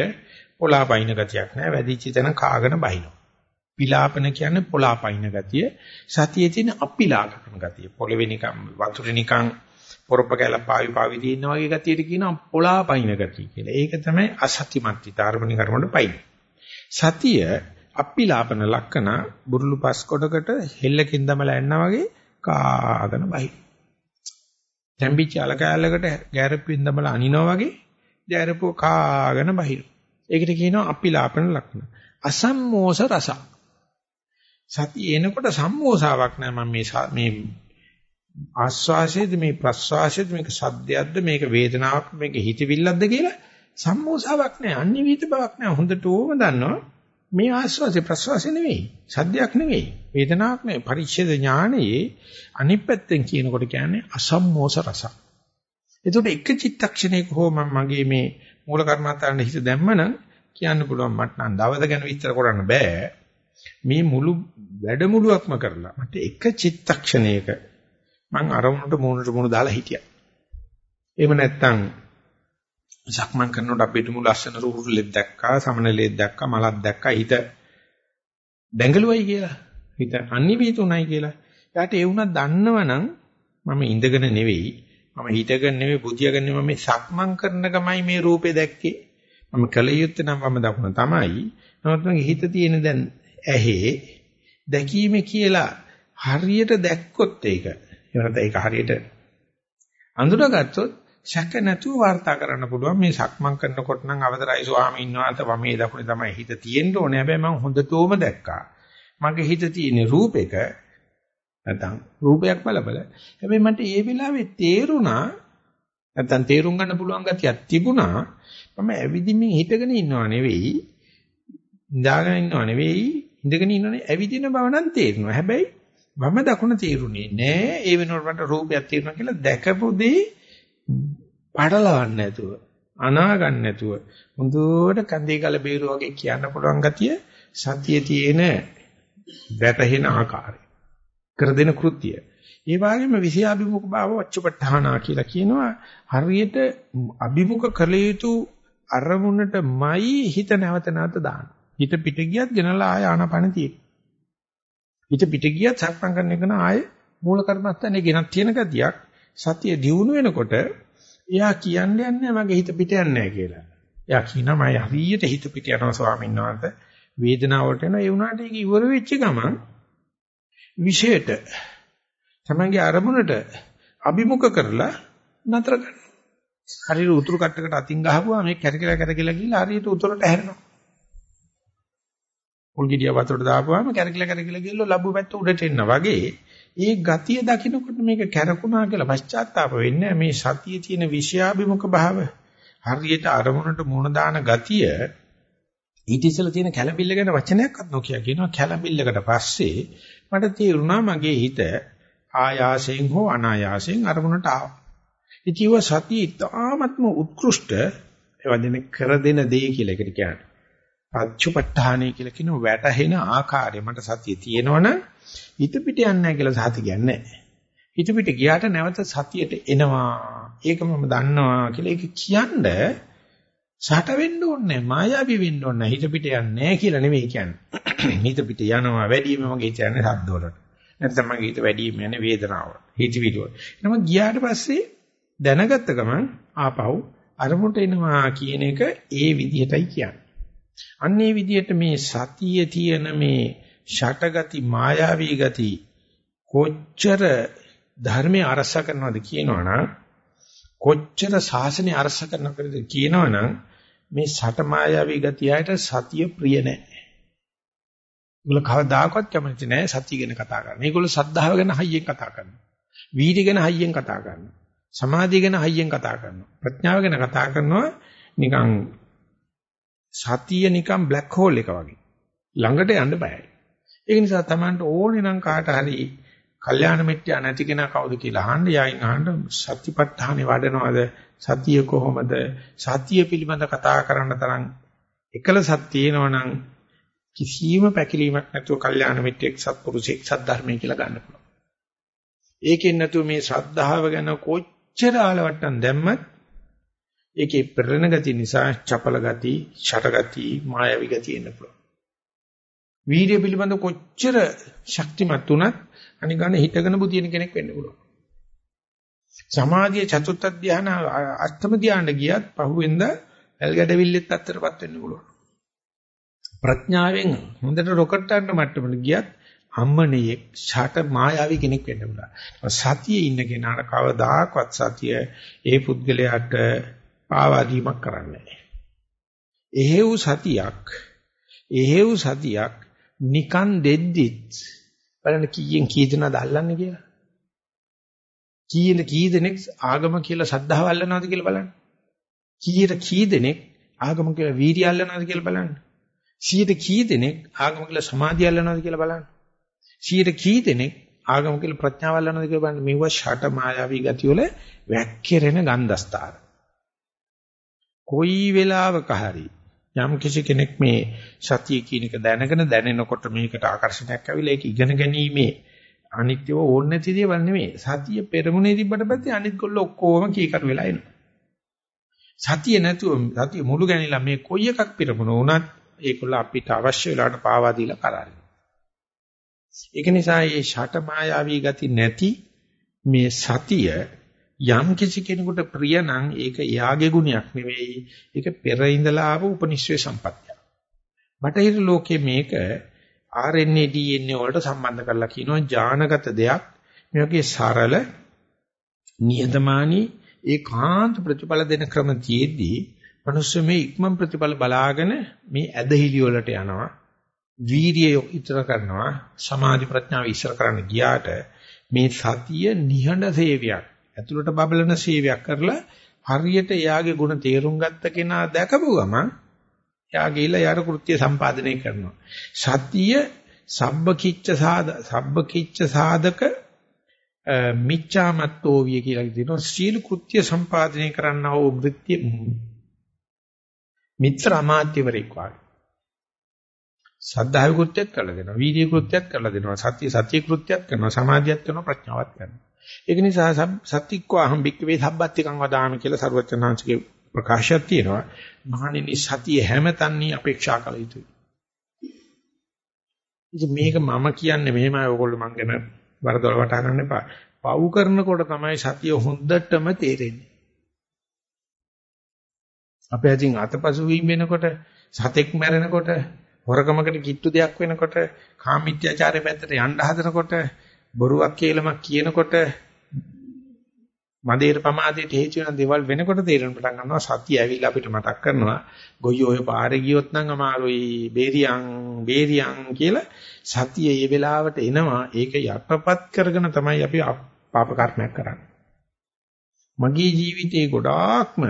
පොලාපයින් ගතියක් නැහැ. වැඩිචි තැන කාගෙන බහිනවා. පිලාපන කියන්නේ පොලාපයින් ගතිය. සතියේ තියෙන අපිලාපන ගතිය. පොළවේ නිකන් වතුරේ නිකන් පොරොප්ප කැල පාවි පාවි දිනන වගේ ගතියට කියනවා පොලාපයින් ගතිය කියලා. ඒක තමයි අසත්‍යමත්ති ධර්මණි කර්මවල පයින්. සතිය අපිලාපන ලක්කන බුරුළු පස් කොටකට හෙල්ලකින් දමලා එන්නා වගේ කාගෙන බහි. තැම්පිච්ච අලකැලකට ගැරප්පින් දමලා අනිනවා වගේ ගැරපුව කාගෙන බහි. ඒකට කියනවා අපිලාපන ලක්කන. අසම්මෝස රස. සතිය එනකොට සම්මෝසාවක් නෑ මම මේ මේ ආස්වාසයේද මේ ප්‍රස්වාසයේද මේක සද්දයක්ද මේක වේදනාවක් මේක හිතවිල්ලක්ද කියලා සම්මෝසාවක් නෑ අනිවිත බවක් නෑ හොඳට ඕම දන්නවා මේ ආස්වාසේ ප්‍රස්වාසේ නෙවෙයි සද්දයක් නෙවෙයි වේදනාවක් නෙවෙයි පරිච්ඡේද ඥානයේ අනිත් පැත්තෙන් කියනකොට කියන්නේ අසම්මෝස රස. එතකොට එක චිත්තක්ෂණයක හෝ මම මගේ මේ මූල කර්මත්තාන හිත දැම්මනම් කියන්න පුළුවන් මට නම් දවස ගැන විස්තර කරන්න බෑ. මේ මුළු වැඩමුළුවක්ම කරලා මට එක චිත්තක්ෂණයක මං අරමුණට මූණට මූණ දාලා හිටියා. එහෙම නැත්නම් සක්මන් කරනකොට අපිට මු ලස්සන රුහුරුලෙක් දැක්කා, සමනලෙක් දැක්කා, මලක් දැක්කා, හිත දැඟලුවයි කියලා. හිත අනිවිතුණයි කියලා. යාට ඒ වුණා දන්නවනම් මම ඉඳගෙන නෙවෙයි, මම හිටගෙන නෙවෙයි, බුදියාගෙන නෙවෙයි මම සක්මන් කරන ගමයි මේ රූපේ දැක්කේ. මම කල යුත්තේ නම් මම දකුණ තමයි. නමුත් මගේ හිත තියෙන දැන් ඇහි දැකීම කියලා හරියට දැක්කොත් ඒක. එහෙම ඒක හරියට අඳුනගත්තොත් සැක නැතුව වාර්තා කරන්න පුළුවන්. මේ සක්මන් කරනකොට නම් අවතරයි ස්වාමීන් වහන්සේ වමේ දකුණේ තමයි හිත තියෙන්න ඕනේ. හැබැයි මම හොඳටම දැක්කා. මගේ හිත තියෙන රූපෙක නැත්නම් රූපයක් බලබල හැබැයි මට ඒ වෙලාවේ තේරුණා නැත්නම් තේරුම් ගන්න පුළුවන් ගතියක් තිබුණා. මම ඇවිදින්මින් හිටගෙන ඉන්නව නෙවෙයි. ඉඳාගෙන ඉන්නව නෙවෙයි. ඉඳගෙන ඉන්නවනේ ඇවිදින බව නම් තේරෙනවා. හැබැයි වම දකුණ තේරුනේ නෑ ඒ වෙනකොට මට රූපයක් තේරුණා කියලා දැකපු දේ පඩලවන්න නැතුව අනා ගන්න නැතුව හොඳට කන්දේ ගල බේරුව වගේ කියන්න පුළුවන් ගතිය සතියේ තියෙන වැටහෙන ආකාරය කර දෙන කෘත්‍ය. ඒ වගේම විෂයාභිමුඛ භාව වච්චපට්ඨානා කියලා කියනවා හරියට අභිමුඛ කළ යුතු අරමුණටමයි හිත නැවත නැවත දාන්න. හිත පිට ගියත් ගෙනලා ආය ආනපන තියෙන. හිත පිට ගියත් සක්මන් කරන එක න ආය මූල කර්මස්ථානේ ගෙනත් තියෙන ගතියක් සතිය දියුණු වෙනකොට එයා කියන්නේ නැහැ මගේ හිත පිට යන්නේ කියලා. එයා කියනවා මම හරියට හිත පිට යනවා ස්වාමීන් වහන්සේ වේදනාවට එනවා ඒ වුණාට ඒක ඉවර වෙච්ච ගමන් විශේෂයට තමන්ගේ අරමුණට අභිමුඛ කරලා නතර කරනවා. හරියට උතුරු කට්ටකට අතින් ගහපුවා මේ කැරකිලා කැරකිලා ගිහලා හරියට උතුරට හැරෙනවා. පොල් ගෙඩිය වතුරට දාපුවාම කැරකිලා කැරකිලා ගිහලා ලැබු පැත්ත උඩට එන්න වගේ ඒ ගතිය දකින්නකොට මේක කැරකුණා කියලා පශ්චාත්තාප වෙන්නේ මේ සතියේ තියෙන විෂයාභිමුඛ භාව හරියට අරමුණට මුණ දාන ගතිය ඊට ඉස්සෙල්ලා තියෙන කැළඹිල්ල ගැන වචනයක්වත් නොකිය කියනවා කැළඹිල්ලකට පස්සේ මට තේරුණා මගේ හිත ආයාසයෙන් හෝ අනායාසයෙන් අරමුණට ආවා. ඉතිව සතිය ඉතාමත්ම උත්කෘෂ්ට එවදින කර දෙන දේ කියලා එකට කියන්නේ. පච්චුපට්ඨානයි කියලා කියන වැටහෙන ආකාරය මට සතිය තියෙනවනම් හිත පිට යන්නේ නැහැ කියලා සති කියන්නේ නැහැ. හිත පිට ගියාට නැවත සතියට එනවා. ඒක මම දන්නවා කියලා ඒක කියන්නේ සට වෙන්න ඕනේ මායාවී වෙන්න ඕනේ හිත පිට යන්නේ නැහැ කියලා නෙමෙයි කියන්නේ. හිත පිට යනවා වැඩිම මගේ හිත යන්නේ ශබ්ද වලට. නැත්නම් මගේ හිත වැඩිම යන්නේ වේදනාවට. හිත විදුව. එනම ගියාට පස්සේ දැනගත්ත ගමන් ආපහු අරමුණට එනවා කියන එක ඒ විදිහටයි කියන්නේ. අන්න ඒ විදිහට මේ සතියේ තියෙන මේ ෂටගති මායාවී ගති කොච්චර ධර්මයේ අරස කරනවද කියනවනම් කොච්චර ශාසනය අරස කරනවද කියනවනම් මේ ෂට මායාවී ගතියට සතිය ප්‍රිය නැහැ. ඒගොල්ලෝ කවදාකවත් කැමති නැහැ සතිය ගැන කතා කරන්න. මේගොල්ලෝ සද්ධාව ගැන හයියෙන් කතා කරනවා. වීර්ය ගැන හයියෙන් කතා කරනවා. සමාධිය ගැන හයියෙන් කතා කරනවා. ප්‍රඥාව ගැන කතා කරනවා නිකන් සතිය නිකන් බ්ලැක් හෝල් එක වගේ. ළඟට යන්න බයයි. ඒ නිසා Tamanට ඕනේ නම් කාට හරි කල්යාණ මිත්‍යා නැති කෙනා කවුද කියලා අහන්න යයින් අහන්න සතිපට්ඨානේ වඩනවද සතිය කොහොමද සතිය පිළිබඳ කතා කරන්න තරම් එකලසක් තියෙනවනම් කිසියම් පැකිලීමක් නැතුව කල්යාණ මිත්‍යෙක් සත්පුරුෂෙක් සද්ධර්මයේ කියලා ගන්න පුළුවන්. ඒකෙන් නැතුව මේ ශ්‍රද්ධාව ගැන කොච්චර ආලවට්ටම් දැම්මත් ඒකේ පෙරණ ගති නිසා චපල ගති, ෂට ගති, මායාවි ගති එන්න පුළුවන්. වීර්ය පිළිබඳ කොච්චර ශක්තිමත් වුණත් අනිගාන හිතගෙන බුදින කෙනෙක් වෙන්න පුළුවන්. සමාධිය චතුත්ථ ධානය අෂ්ටම ධානය ගියත් පහුවෙන්ද ඇල්ගඩවිල්ලෙත් අත්තරපත් වෙන්න පුළුවන්. ප්‍රඥාවෙන් හොඳට රොකට් ගන්න මට්ටමට ගියත් අම්මණියෙක් ඡට මායාවී කෙනෙක් වෙන්න පුළුවන්. සතියේ ඉන්න කෙනාට කවදාකවත් සතිය ඒ පුද්ගලයාට පාවා දීමක් කරන්නේ නැහැ. එහෙව් සතියක් එහෙව් සතියක් නිකන් දෙද්දිත් බලන්න කීයෙන් කී දෙනාද අල්ලන්නේ කියලා. කීයද කී දෙනෙක් ආගම කියලා සද්ධාව අල්ලනවද කියලා බලන්න. කීයට කී දෙනෙක් ආගම කියලා වීර්ය අල්ලනවද කියලා බලන්න. කීයට කී දෙනෙක් ආගම කියලා සමාධිය අල්ලනවද කියලා බලන්න. කීයට කී දෙනෙක් ආගම කියලා ප්‍රඥාව අල්ලනවද කියලා බලන්න. මේවා ෂට මායාවී ගති වල වැක්කිරෙන ගන්ධස්තර. කොයි වෙලාවක හරි යම් කිසි කෙනෙක් මේ සතිය කියන එක දැනගෙන දැනෙනකොට මේකට ආකර්ෂණයක් ඇවිල්ලා ඒක ඉගෙන ගැනීමේ අනිත්‍යව ඕන නැති දේවල් නෙමෙයි. සතිය පෙරමුණේ තිබ්බට පස්සේ අනිත් කොල්ල ඔක්කොම කීකරු වෙලා එනවා. සතිය නැතුව සතිය මුළු ගැනිලා මේ කොයි එකක් පෙරමුණ වුණත් ඒකොල්ල අපිට අවශ්‍ය වෙලාවට පාවා දීලා කරන්නේ. ඒක නිසා මේ ෂට මායාවී ගති නැති මේ සතිය යම් කිසි කෙනෙකුට ප්‍රිය නම් ඒක එයාගේ ගුණයක් නෙවෙයි ඒක පෙර ඉඳලා ආපු උපනිශ්‍රේ සම්පත්තිය. බටහිර ලෝකයේ මේක RNA DNA වලට සම්බන්ධ කරලා කියනවා ඥානගත දෙයක්. මේ වගේ සරල නියතමානී ඒකාන්ත ප්‍රතිඵල දෙන ක්‍රම තියේදී මිනිස්සු මේ ඉක්මන් ප්‍රතිඵල බලාගෙන මේ ඇදහිලි වලට යනවා. වීරිය ඉතර කරනවා සමාධි ප්‍රඥාව ඉස්සර කරන්න ගියාට මේ සතිය නිහඬ සේවයක් ඇතුළට බබලන සේවයක් කරලා හරියට එයාගේ ಗುಣ තේරුම් ගත්ත කෙනා දැකපු ගමන් එයා ගිහිල්ලා යාර කෘත්‍ය සම්පාදනය කරනවා. සතිය සබ්බකිච්ච සාද සබ්බකිච්ච සාධක මිච්ඡාමත්තෝ විය කියලා කියනවා. සීල කෘත්‍ය සම්පාදනය කරන්නා වූ වෘත්‍ය මිත්‍ර අමාත්‍යවරෙක් වගේ. සද්ධාය කෘත්‍යයක් කරලා දෙනවා. වීර්ය කෘත්‍යයක් කරලා දෙනවා. සත්‍ය සත්‍ය කෘත්‍යයක් කරනවා. සමාධියක් කරනවා. ප්‍රඥාවක් කරනවා. ඒක නිසා සත්‍තික්ව අහම් බික්කවේ සබ්බත්තිකං වදාමි කියලා සරුවචනාංශගේ ප්‍රකාශයක් තියෙනවා. මහණෙනි සතිය හැමතන්නේ අපේක්ෂා කළ යුතුයි. ඉතින් මේක මම කියන්නේ මෙහෙමයි ඔයගොල්ලෝ මං ගැන වරදොල වටහා ගන්න එපා. පව් කරනකොට තමයි සතිය හොඳටම තේරෙන්නේ. අපේ අතින් අතපසු වීම වෙනකොට සතෙක් මැරෙනකොට හොරකමකට කිට්ටු දෙයක් වෙනකොට කාමීත්‍යාචාරය පැත්තට යන්න හදනකොට බොරුවක් කියලාමක් කියනකොට මදේර ප්‍රමාදයට හේතු වෙන දේවල් වෙනකොට තේරෙන පටන් ගන්නවා. සතිය ඇවිල්ලා අපිට මතක් කරනවා ගොයියෝ ඔය පාරේ ගියොත් නම් අමාරුයි. බේරියන් බේරියන් කියලා සතිය ඒ වෙලාවට එනවා. ඒක යටපත් කරගෙන තමයි අපි පාප කර්මයක් කරන්නේ. මගේ ජීවිතේ ගොඩාක්ම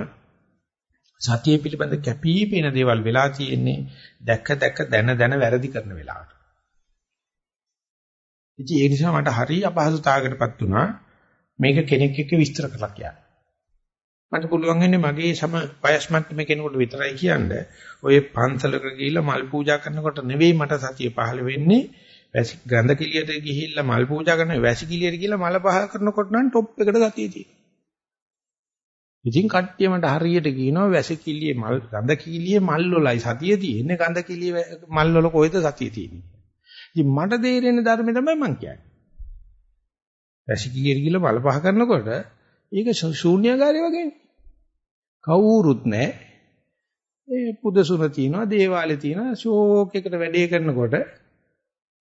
සතිය පිළිබඳ කැපිපෙන දේවල් වෙලා තියෙන්නේ දැක දැක දැන දැන වැරදි කරන වෙලාවට. ඉතින් ඒ නිසා මට හරි අපහසුතාවකටපත් වුණා මේක කෙනෙක් එක්ක විස්තර කරලා කියන්න. මට පුළුවන් වෙන්නේ මගේ සම වයස් මට්ටමේ කෙනෙකුට විතරයි කියන්නේ. ඔය පන්සලක ගිහිල්ලා මල් පූජා කරනකොට නෙවෙයි මට සතිය පහළ වෙන්නේ. වැසි ගඳ කිලියට ගිහිල්ලා මල් පූජා කරන වැසි කිලියට ගිහිල්ලා මල පහ කරනකොට නම් টොප් එකට සතිය තියෙනවා. ඉතින් කට්ටිය මට හරියට කියනවා වැසිකිළියේ මල් ගඳ කිළියේ මල් වලයි සතිය තියෙන්නේ ගඳ කිළියේ මල් වල කොහෙද සතිය තියෙන්නේ. ඉතින් මට තේරෙන ධර්මය තමයි මං කියන්නේ. වැසිකිළියට ගිහලා මල් පහ කරනකොට ඒක ශූන්‍යකාරය වගේනේ. කවුරුත් නැහැ. ඒ පුදසුන තියෙනවා, දේවාලේ තියෙනවා, ෂෝක් එකට වැඩේ කරනකොට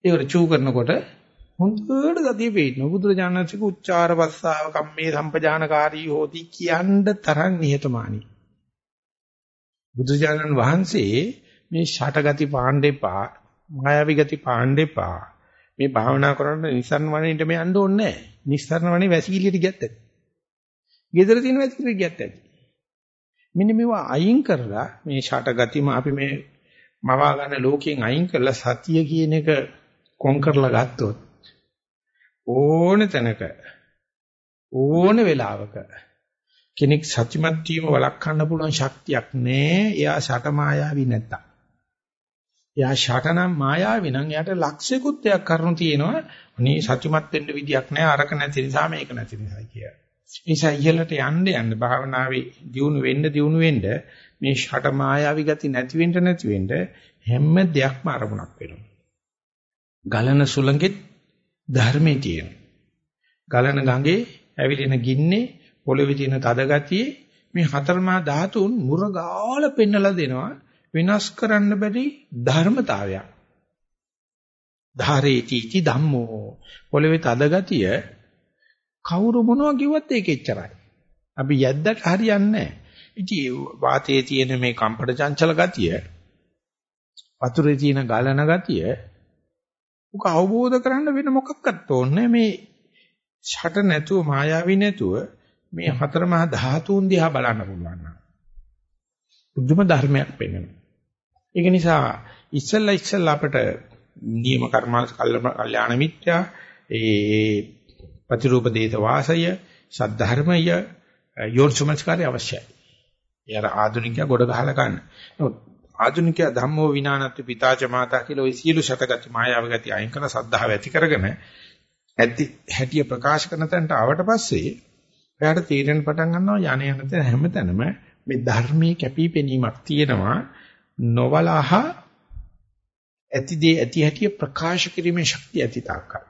ඒකට චූ කරනකොට හොඳට ගතිය පේනවා. බුදුරජාණන්සේක උච්චාර වස්සාව කම්මේ සම්පජානකාරී හෝති කියන්න තරම් නිහතමානී. බුදුරජාණන් වහන්සේ මේ ෂටගති පාණ්ඩේපා, මායාවි ගති පාණ්ඩේපා මේ භාවනා කරන නිසරණ වණේට මේ යන්න ඕනේ නැහැ. නිසරණ වණේ වැසිකිළියට ගියත් ඇති. ගෙදර තියෙන වැසිකිළියට ගියත් ඇති. මෙන්න මේවා අයින් කරලා මේ ෂටගතිම අපි මේ මවා ගන්න ලෝකයෙන් අයින් කරලා සතිය කියන එක කොන් කරලා ගත්තොත් ඕන තැනක ඕන වෙලාවක කෙනෙක් සත්‍යමත් වීම වළක්වන්න පුළුවන් ශක්තියක් නැහැ. එයා ෂට මායාවි නැත්තම්. එයා ෂට නම් මායාවි නම් එයාට ලක්ෂිකුත් දෙයක් කරුණු තියෙනවා. අනේ සත්‍යමත් වෙන්න විදියක් නැහැ. අරක නැති නිසා මේක නැති නිසා කියලා. ඒ නිසා ඉහළට යන්න යන්න භාවනාවේ දියුණු වෙන්න දියුණු වෙන්න මේ ෂට මායාවි ගති නැති වෙන්න නැති වෙන්න හැම දෙයක්ම අරමුණක් වෙනවා. ගලන සුළඟෙත් ධර්මයේ තියෙනවා. ගලන ගඟේ ඇවිලෙන ගින්නේ පොළවේ තියෙන තද ගතියේ මේ හතරමා ධාතුන් මුරගාල පෙන්නලා දෙනවා විනාශ කරන්න බැරි ධර්මතාවයක්. ධාරේති इति ධම්මෝ පොළවේ තද ගතිය කවුරු මොනවා කිව්වත් ඒක එච්චරයි. අපි යද්දට හරියන්නේ නැහැ. ඉතින් වාතයේ තියෙන මේ කම්පට චංචල ගතිය වතුරේ තියෙන ගලන ගතිය උක අවබෝධ කරන්න වෙන මොකක්වත් ඕනේ මේ ෂට නැතුව මායාවී නැතුව මේ හතර මහා ධාතුන් දිහා බලන්න පුළුවන් නම් බුද්ධම ධර්මයක් පෙන්වනවා. ඒක නිසා ඉස්සල්ලා ඉස්සල්ලා අපට නියම කර්මාස කල්යාණ මිත්‍යා ඒ ප්‍රතිરૂප දේත වාසය සද්ධර්මය යෝනිසමස්කාරය අවශ්‍යයි. ඒ අර ආධුනිකයා ගොඩ ගහලා ගන්න. නමුත් ආධුනිකයා ධම්මෝ විනානත්ති පිතාච මාතා කියලා ওই සියලු ශතගති මායාව ගති අයින් කරලා සද්ධාව ඇති කරගෙන ඇති හැටිය ප්‍රකාශ කරන තැනට ආවට පස්සේ එයාට තීරණ පටන් ගන්නවා යانے යන තැන හැමතැනම මේ ධර්මයේ කැපිපෙනීමක් තියෙනවා නොවලහ ඇතිදී ඇති හැටිය ප්‍රකාශ කිරීමේ ශක්තිය ඇති තාක්කයි.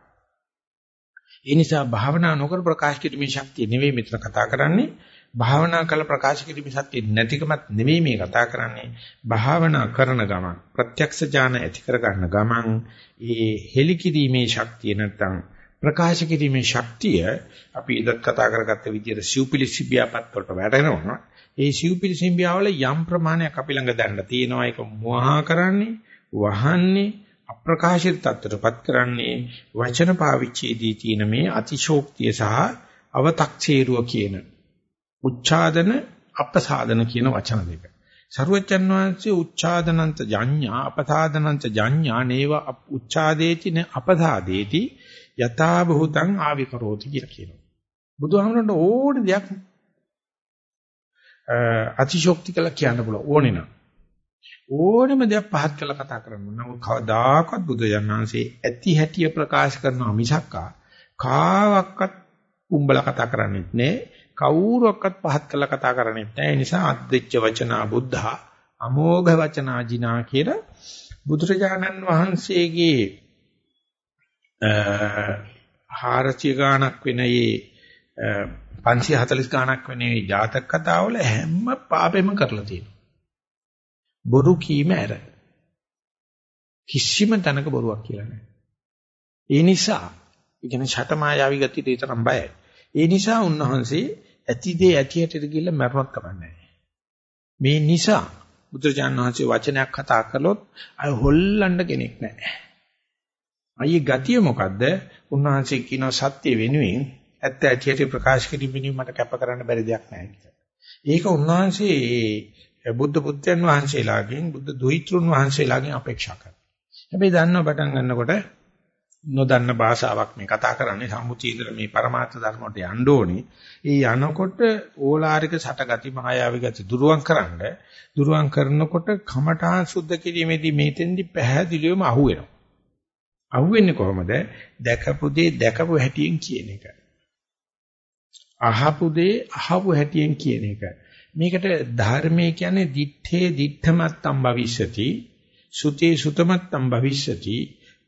ඒ නිසා භාවනා නොකර ප්‍රකාශ කිරීමේ ශක්තිය නෙවෙයි මෙතන කතා කරන්නේ භාවනා කළ ප්‍රකාශ කිරීමේ සත්‍ය නැතිකමත් නෙවෙයි මේ කතා කරන්නේ. භාවනා කරන ගමන් ප්‍රත්‍යක්ෂ ඥාන ඇති කර ගන්න ගමන් ඒ හෙලි කිරීමේ ශක්තිය නැත්තම් ප්‍රකාශ කිරීමේ ශක්තිය අපි ඉදත් කතා කරගත්ත විදිහට සිව්පිලි සිබ්බියාපත් වලට වැටෙනවා. ඒ සිව්පිලි සිබ්බියාවල යම් ප්‍රමාණයක් අපි ළඟ දැනට තියෙනවා ඒක මොහා කරන්නේ වහන්නේ අප්‍රකාශිත තත්ත්වයටපත් කරන්නේ වචන පාවිච්චියේදී තියෙන මේ අතිශෝක්තිය සහ අව탁සේරුව කියන උච්ඡාදන අපසාදන කියන වචන දෙක. සරුවච්චන් වහන්සේ උච්ඡාදනන්ත ජඤ්ඤා අපසාදනන්ත ජඤ්ඤා නේව උච්ඡාදේති න අපසාදේති යථා භූතං ආවිකරෝති කියලා කියනවා. බුදුහාමරට ඕන දෙයක් අතිශෝක්ති කියලා කියන්න පුළුවන් ඕනේ නම්. ඕනෙම දෙයක් පහත් කළා කතා කරන්න. නමුත් කවදාකවත් බුදුජානනාංශේ ඇති හැටිය ප්‍රකාශ කරනවා මිසක්කා කාවක්වත් උඹලා කතා කරන්නේ නැහැ. කවුරුවක්වත් පහත් කළා කතා කරන්නේ නැහැ. ඒ නිසා අද්දෙච්ච වචනා බුද්ධා අමෝඝ වචනා ජිනා කියලා බුදුරජාණන් වහන්සේගේ 400 ගාණක් වෙන මේ 540 ගාණක් වෙන මේ ජාතක කතාවල හැම පාපෙම කරලා තියෙනවා. බොරු කීම ඇර. කිසිම තැනක බොරුවක් කියලා නැහැ. ඒ නිසා, ඒ කියන්නේ ඡටමායාවී ගතියට විතරක් බයයි. ඒ නිසා උන්වහන්සේ ඇති දේ ඇති හැටියට ගිහිල්ලා මරණක් කමන්නේ මේ නිසා බුදුරජාණන් වහන්සේ වචනයක් කතා කළොත් අය හොල්ලන්න කෙනෙක් නැහැ. අයියේ ගතිය මොකද්ද? උන්වහන්සේ කියන සත්‍ය වෙනුවෙන් ඇත්ත ඇටියට ප්‍රකාශ කිරීමෙන් මට කැප කරන්න බැරි දෙයක් නැහැ කියලා. ඒක උන්වහන්සේ බුද්ධ පුත්‍රයන් වහන්සේලාගෙන් බුද්ධ දුහිතෘන් වහන්සේලාගෙන් අපේක්ෂා කරනවා. හැබැයි දන්නව පටන් ගන්නකොට නොදන්න භාෂාවක් මේ කතා කරන්නේ සම්මුතියේතර මේ પરමාර්ථ ධර්ම වලට යන්න ඕනේ. ඒ යනකොට ඕලාරික සටගති මායාවි ගති දුරුවන් කරන්න දුරුවන් කරනකොට කමඨාන් සුද්ධ කිරීමේදී මේතෙන්දි පැහැදිලිවම අහුවෙනවා. අහුවෙන්නේ කොහොමද? දැකපු දේ දැකපු හැටියෙන් කියන එක. අහපු දේ අහපු හැටියෙන් කියන එක. මේකට ධර්මයේ කියන්නේ දිත්තේ දිත්තමත්තම් භවිෂති සුතේ සුතමත්තම් භවිෂති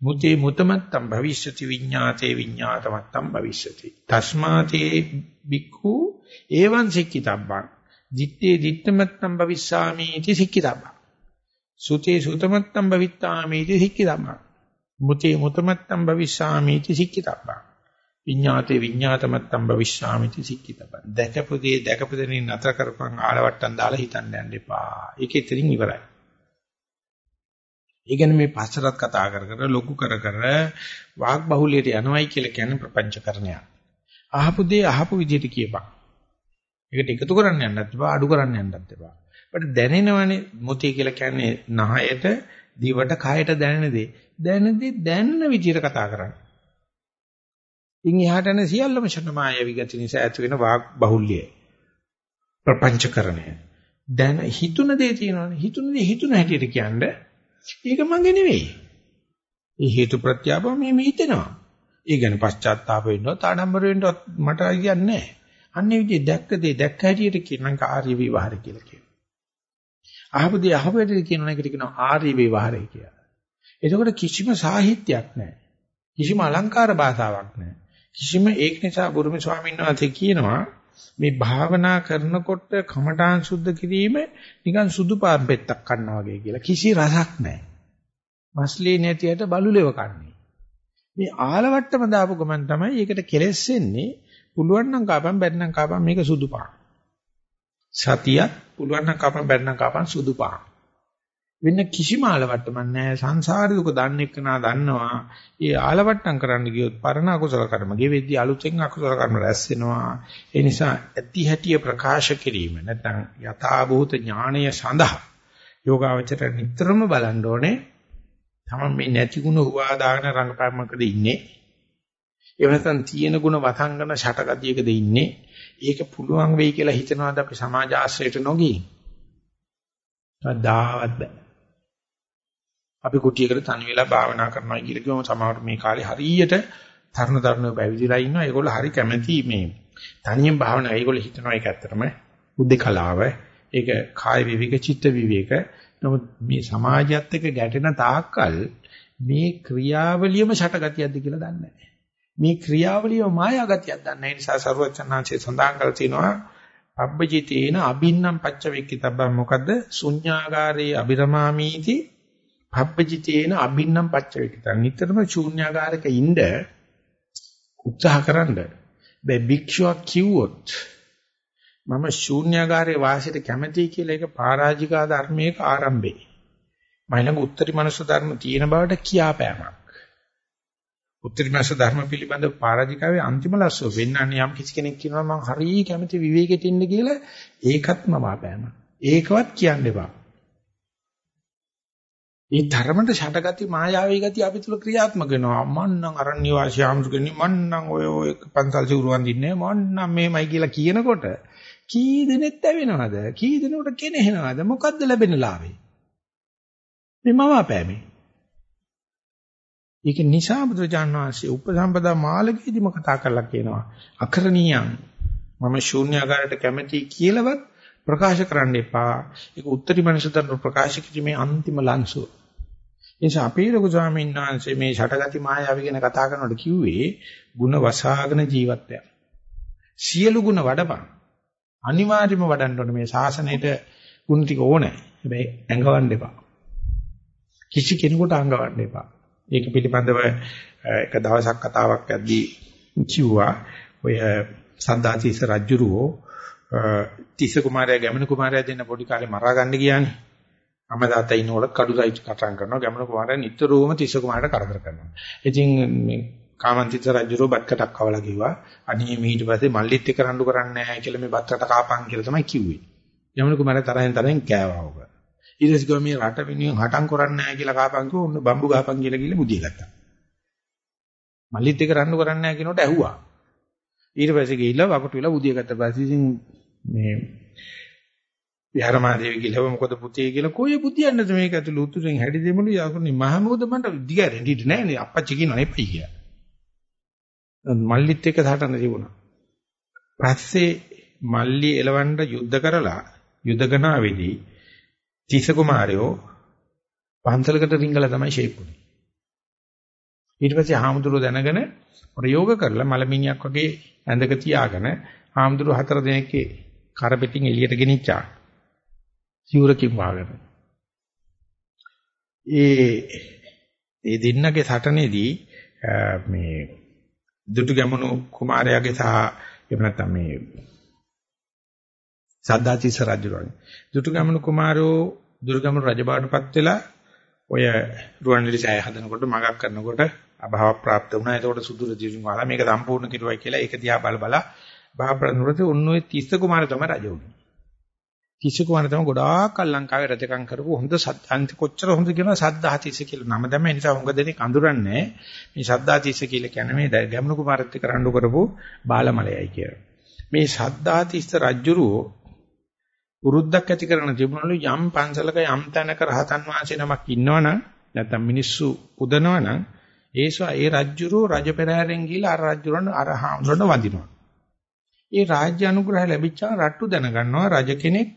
මුතේ මුතමත්තම් භවිෂති විඤ්ඤාතේ විඤ්ඤාතමත්තම් භවිෂති තස්මාතේ බික්ඛු එවං සික්කිතබ්බං දිත්තේ දිත්තමත්තම් භවිස්සාමි इति සික්කිතබ්බං සුතේ සුතමත්තම් භවිත්තාමි इति සික්කිතබ්බං මුතේ මුතමත්තම් භවිස්සාමි ඉති සික්කිතබ්බං විඤ්ඤාතේ විඤ්ඤාතමත්තම් භවිස්සාමි ඉති සික්කිතබ්බං දැකපු දේ දැකපු දෙනින් නතර කරපන් ආලවට්ටම් දාලා හිතන්න යන්න එපා. ඒකේ තරින් ඉවරයි. ඒ කියන්නේ මේ පස්සරත් කතා කර කර ලොකු කර කර වාග් බහුලියට යනවයි කියලා කියන්නේ ප්‍රපංචකරණයක්. අහපු දේ අහපු විදිහට කියපන්. ඒකට එකතු කරන්න යන්නත් එපා අඩු කරන්න යන්නත් එපා. අපිට දැනෙනවනේ මොතිය කියලා කියන්නේ නහයට දිවට කයට දැනෙන දේ. දැනදී දැනන විදියට කතා කරන්න. ඉන් එහාට යන සියල්ලම ෂණමාය විගති නිසා ඇති වෙන වාග් බහුල්‍යය. ප්‍රපංචකරණය. දැන හිතුන දේ තියෙනවානේ. හිතුන දේ හිතුන හැටියට කියන්නේ ඒක මගේ නෙවෙයි. ඒ හේතු ප්‍රත්‍යාපව මේ හිතෙනවා. ඒ ගැන පශ්චාත්තාප වෙන්නවත් ආඩම්බර වෙන්නවත් මට කියන්නේ නැහැ. අන්නේ විදිහ දැක්ක දේ දැක්ක හැටියට කියනනම් ආර්ය විවහාර කියලා කියනවා. අහපු දේ අහපු හැටියට කියනවා ඒකට කියනවා ආර්ය විවහාරය කියලා. එතකොට කිසිම සාහිත්‍යයක් නැහැ. කිසිම අලංකාර භාෂාවක් නැහැ. කිසිම ඒක නිසා බුරුමි ස්වාමීන් වහන්සේ කියනවා මේ භාවනා කරනකොට කමඨාන් සුද්ධ කිරීම නිකන් සුදු පාන් පෙත්තක් කන්නා වගේ කියලා. කිසි රසක් නැහැ. මස්ලී නැතියට බලුලෙව කන්නේ. මේ ආලවට්ටම දාපු ගමන් තමයි ඒකට කෙලෙස්සෙන්නේ. පුළුවන් නම් කාපම් බැරි නම් කාපම් මේක සුදු පාන්. සතිය පුළුවන් නම් කාපම් බැරි නම් කාපම් සුදු පාන්. වෙන කිසිම ආලවට්ටමක් නැහැ. සංසාර දුක දන්නේ කනා දන්නවා. ඒ ආලවට්ටම් කරන්න ගියොත් පරණ අකුසල කර්ම ගෙවෙද්දී අලුතෙන් අකුසල කර්ම රැස් වෙනවා. ඒ නිසා ඇති හැටි ප්‍රකාශ කිරීම නැත්නම් යථාභූත ඥාණය සඳහා යෝගාවචර නිතරම බලන්න ඕනේ. තමන් මේ නැති ගුණ හුවා දාගෙන රංගපෑමකද ඉන්නේ. එහෙම නැත්නම් තියෙන ಗುಣ වතංගන ෂටගතියකද ඉන්නේ. ඒක පුළුවන් වෙයි කියලා හිතනවාද අපි සමාජ ආශ්‍රයට නොගී? කවදාවත් බෑ. අපි කුටියකට තනි වෙලා භාවනා කරනවා කියලා කිව්වම සමහර මේ කාලේ හරියට තරුණ තරුණයෝ පැවිදිලා ඉන්නවා. ඒගොල්ලෝ හරි කැමැති මේ තනියෙන් භාවනා. ඒගොල්ලෝ හිතනවා ඒක ඇත්තටම බුද්ධ කලාව. ඒක කාය විවික චිත්ත විවේක. නමුත් මේ සමාජයත් එක්ක ගැටෙන තාක්කල් මේ ක්‍රියාවලියම ෂටගතියක්ද කියලා දන්නේ නැහැ. මේ ක්‍රියාවලියම මායාගතියක් දන්නේ නැහැ. නිසා සරුවචනාංශයේ සඳහන් කරලා තිනවා පබ්බජිතේන අබින්නම් පච්චවෙක්කිතබ්බන් මොකද්ද? ශුඤ්ඤාගාරේ අබිරමාමීති පබ්බජිතේන අබින්නම් පච්චවෙක්කිතන්. නිතරම ශූන්‍යාගාරක ඉන්න උත්සාහකරනද බෑ භික්ෂුවක් කිව්වොත් මම ශූන්‍යාගාරයේ වාසයට කැමතියි කියලා ඒක පරාජිකා ධර්මයක ආරම්භේ. මයිලඟ උත්තරී මනුස්ස ධර්ම තියෙන බවට කියාපෑමක්. උත්තරීමස ධර්ම පිළිබඳ පරාජිකාවේ අන්තිම ලස්සෝ වෙන්නන්නේ යම් කිසි කෙනෙක් කියනවා මම හරිය කැමති විවේකෙට ඉන්න කියලා ඒකත් මම ආපෑම. ඒකවත් කියන්න එපා. මේ ධර්මයට ෂටගති මායාවී ගති අපි තුල ක්‍රියාත්මක වෙනවා. මන්නම් අරණ්‍ය වාසී ආමතුකෙනි මන්නම් ඔය ඔය පන්සල් සිවුරුවන් දින්නේ මන්නම් මේමයි කියලා කියනකොට කී දෙනෙක් ඇවෙනවද? කී දෙනෙකුට කෙනෙහිනවද? මොකද්ද ලැබෙන ලාභේ? මේ මම අපෑමේ. ඒක නිසා බුදුරජාන් වහන්සේ උපසම්පදා මාළකයේදීම කතා කරලා කියනවා අකරණීයං මම ශූන්‍යාකාරයට කැමැති කියලාවත් ප්‍රකාශ කරන්න එපා. ඒක උත්තරී මනසතර ප්‍රකාශ කිරීමේ අන්තිම ලංසුව. නිසා අපේ ලොකු ස්වාමීන් වහන්සේ මේ ෂටගති මායාව ගැන කතා කරනකොට කිව්වේ ಗುಣ වසාගෙන ජීවත් වෙන්න. සියලු ಗುಣ වඩපන්. අනිවාර්යයෙන්ම වඩන්න ඕනේ මේ ශාසනයට ಗುಣ ටික ඕනේ. හැබැයි ඇඟවන්න එපා. කිසි කෙනෙකුට අංගවන්න එපා. ඒක පිළිබඳව එක දවසක් කතාවක් යද්දී කිව්වා ඔය සද්දාතිස්ස රජුරෝ තිස්ස කුමාරයා ගැමණු කුමාරයා දෙන්න පොඩි කාලේ මරා ගන්න ගියානේ. අම්ම තාත්තා ඉන්නකොට කඩුසයි කටන් කරනවා ගැමණු කුමාරයා නිතරම තිස්ස කුමාරට කරදර කරනවා. ඉතින් මේ කාමන්තිත රජුරෝ බත්කටක් කවලා කිව්වා අනේ ඊට පස්සේ මල්ලිත් එක්ක රණ්ඩු කරන්නේ නැහැ කියලා මේ බත්කට කාපන් කියලා තමයි කිව්වේ. ගැමණු කුමාරයා තරහෙන් තරහෙන් කෑවා ඔබ. ඊට පස්සේ කිව්වා මේ රට වෙනුවෙන් හටම් කරන්නේ නැහැ කියලා කාපන් කිව්වා ඔන්න බම්බු ගහපන් කියලා කිව්ල බුදිය ගත්තා. මල්ලිත් එක්ක රණ්ඩු කරන්නේ නැහැ කියනකොට ඇහුවා. ඊට පස්සේ ගිහිල්ලා වපටු වෙලා බුදිය ගත්තා. පස්සේ ඉතින් මේ විහාරමාදේවි කියලා මොකද පුතේ කියලා කොයි බුදියන්නද මේක ඇතුළේ උතුරෙන් හැඩි දෙමුළු යකුනේ මහමෝද මන්ට දිගාරෙන් හිට නෑ නේ අපච්චි කියනවා නෙපයි කියලා. මල්ලිත් එක්ක සටන තිබුණා. පස්සේ මල්ලි එලවන්න යුද්ධ කරලා යුද්ධකනාවේදී තිස්ස කුමාරයෝ පන්සලකට රිංගලා තමයි ෂේප්ුනේ. ඊට පස්සේ හාමුදුරුවෝ දැනගෙන ප්‍රයෝග කරලා මලමිණියක් වගේ ඇඳක තියාගෙන හාමුදුරුවෝ හතර දෙනෙක්ගේ කර පිටින් එළියට ගෙනිච්චා. සිවුරකින් වාගෙන. ඒ ඒ දෙන්නගේ සටනේදී මේ දුටු ගැමුණු කුමාරයාගේ සහ එහෙම නැත්නම් මේ සද්දාතිස්ස රජුරණි. දුටු ගැමුණු කුමාරෝ දුර්ගමුණු රජබාටපත් වෙලා ඔය රුවන්වැලි සෑය හදනකොට මගක් කරනකොට අභාව ප්‍රාප්ත වුණා. ඒකට සුදුර දිවින් වහලා මේක සම්පූර්ණ කිරුවයි කියලා ඒක දිහා බල බල භාව ප්‍රනුරත උන් ඔය තිස්ස කුමාර තමයි රජ වුනේ. තිස්ස කුමාර තමයි ගොඩාක් කල් ලංකාවේ රජකම් කරපු හොඳ අන්ති කොච්චර හොඳ කියනවා සද්ධාතිස්ස කියලා නම තමයි ඒ නිසා හුඟ දෙනෙක් අඳුරන්නේ මේ සද්ධාතිස්ස කියලා කියන්නේ මේ ගැමුණු කුමාරත් එක්ක රණ්ඩු කරපු බාලමලයයි කියලා. මේ සද්ධාතිස්ස රජුරෝ උරුද්දක් ඇති කරන තිබුණලු යම් පන්සලක යම් තැනක රහතන් වහන්සේ නමක් ඉන්නවනම් නැත්නම් මිනිස්සු උදනවනම් ඒසෝ ඒ රජ්ජුරෝ රජ පෙරහැරෙන් ගිහිලා අර රජ්ජුරන් අර හාමුදුරන වදිනවා. ඒ රාජ්‍ය අනුග්‍රහය ලැබිච්චා රට්ටු දැනගන්නවා රජ කෙනෙක්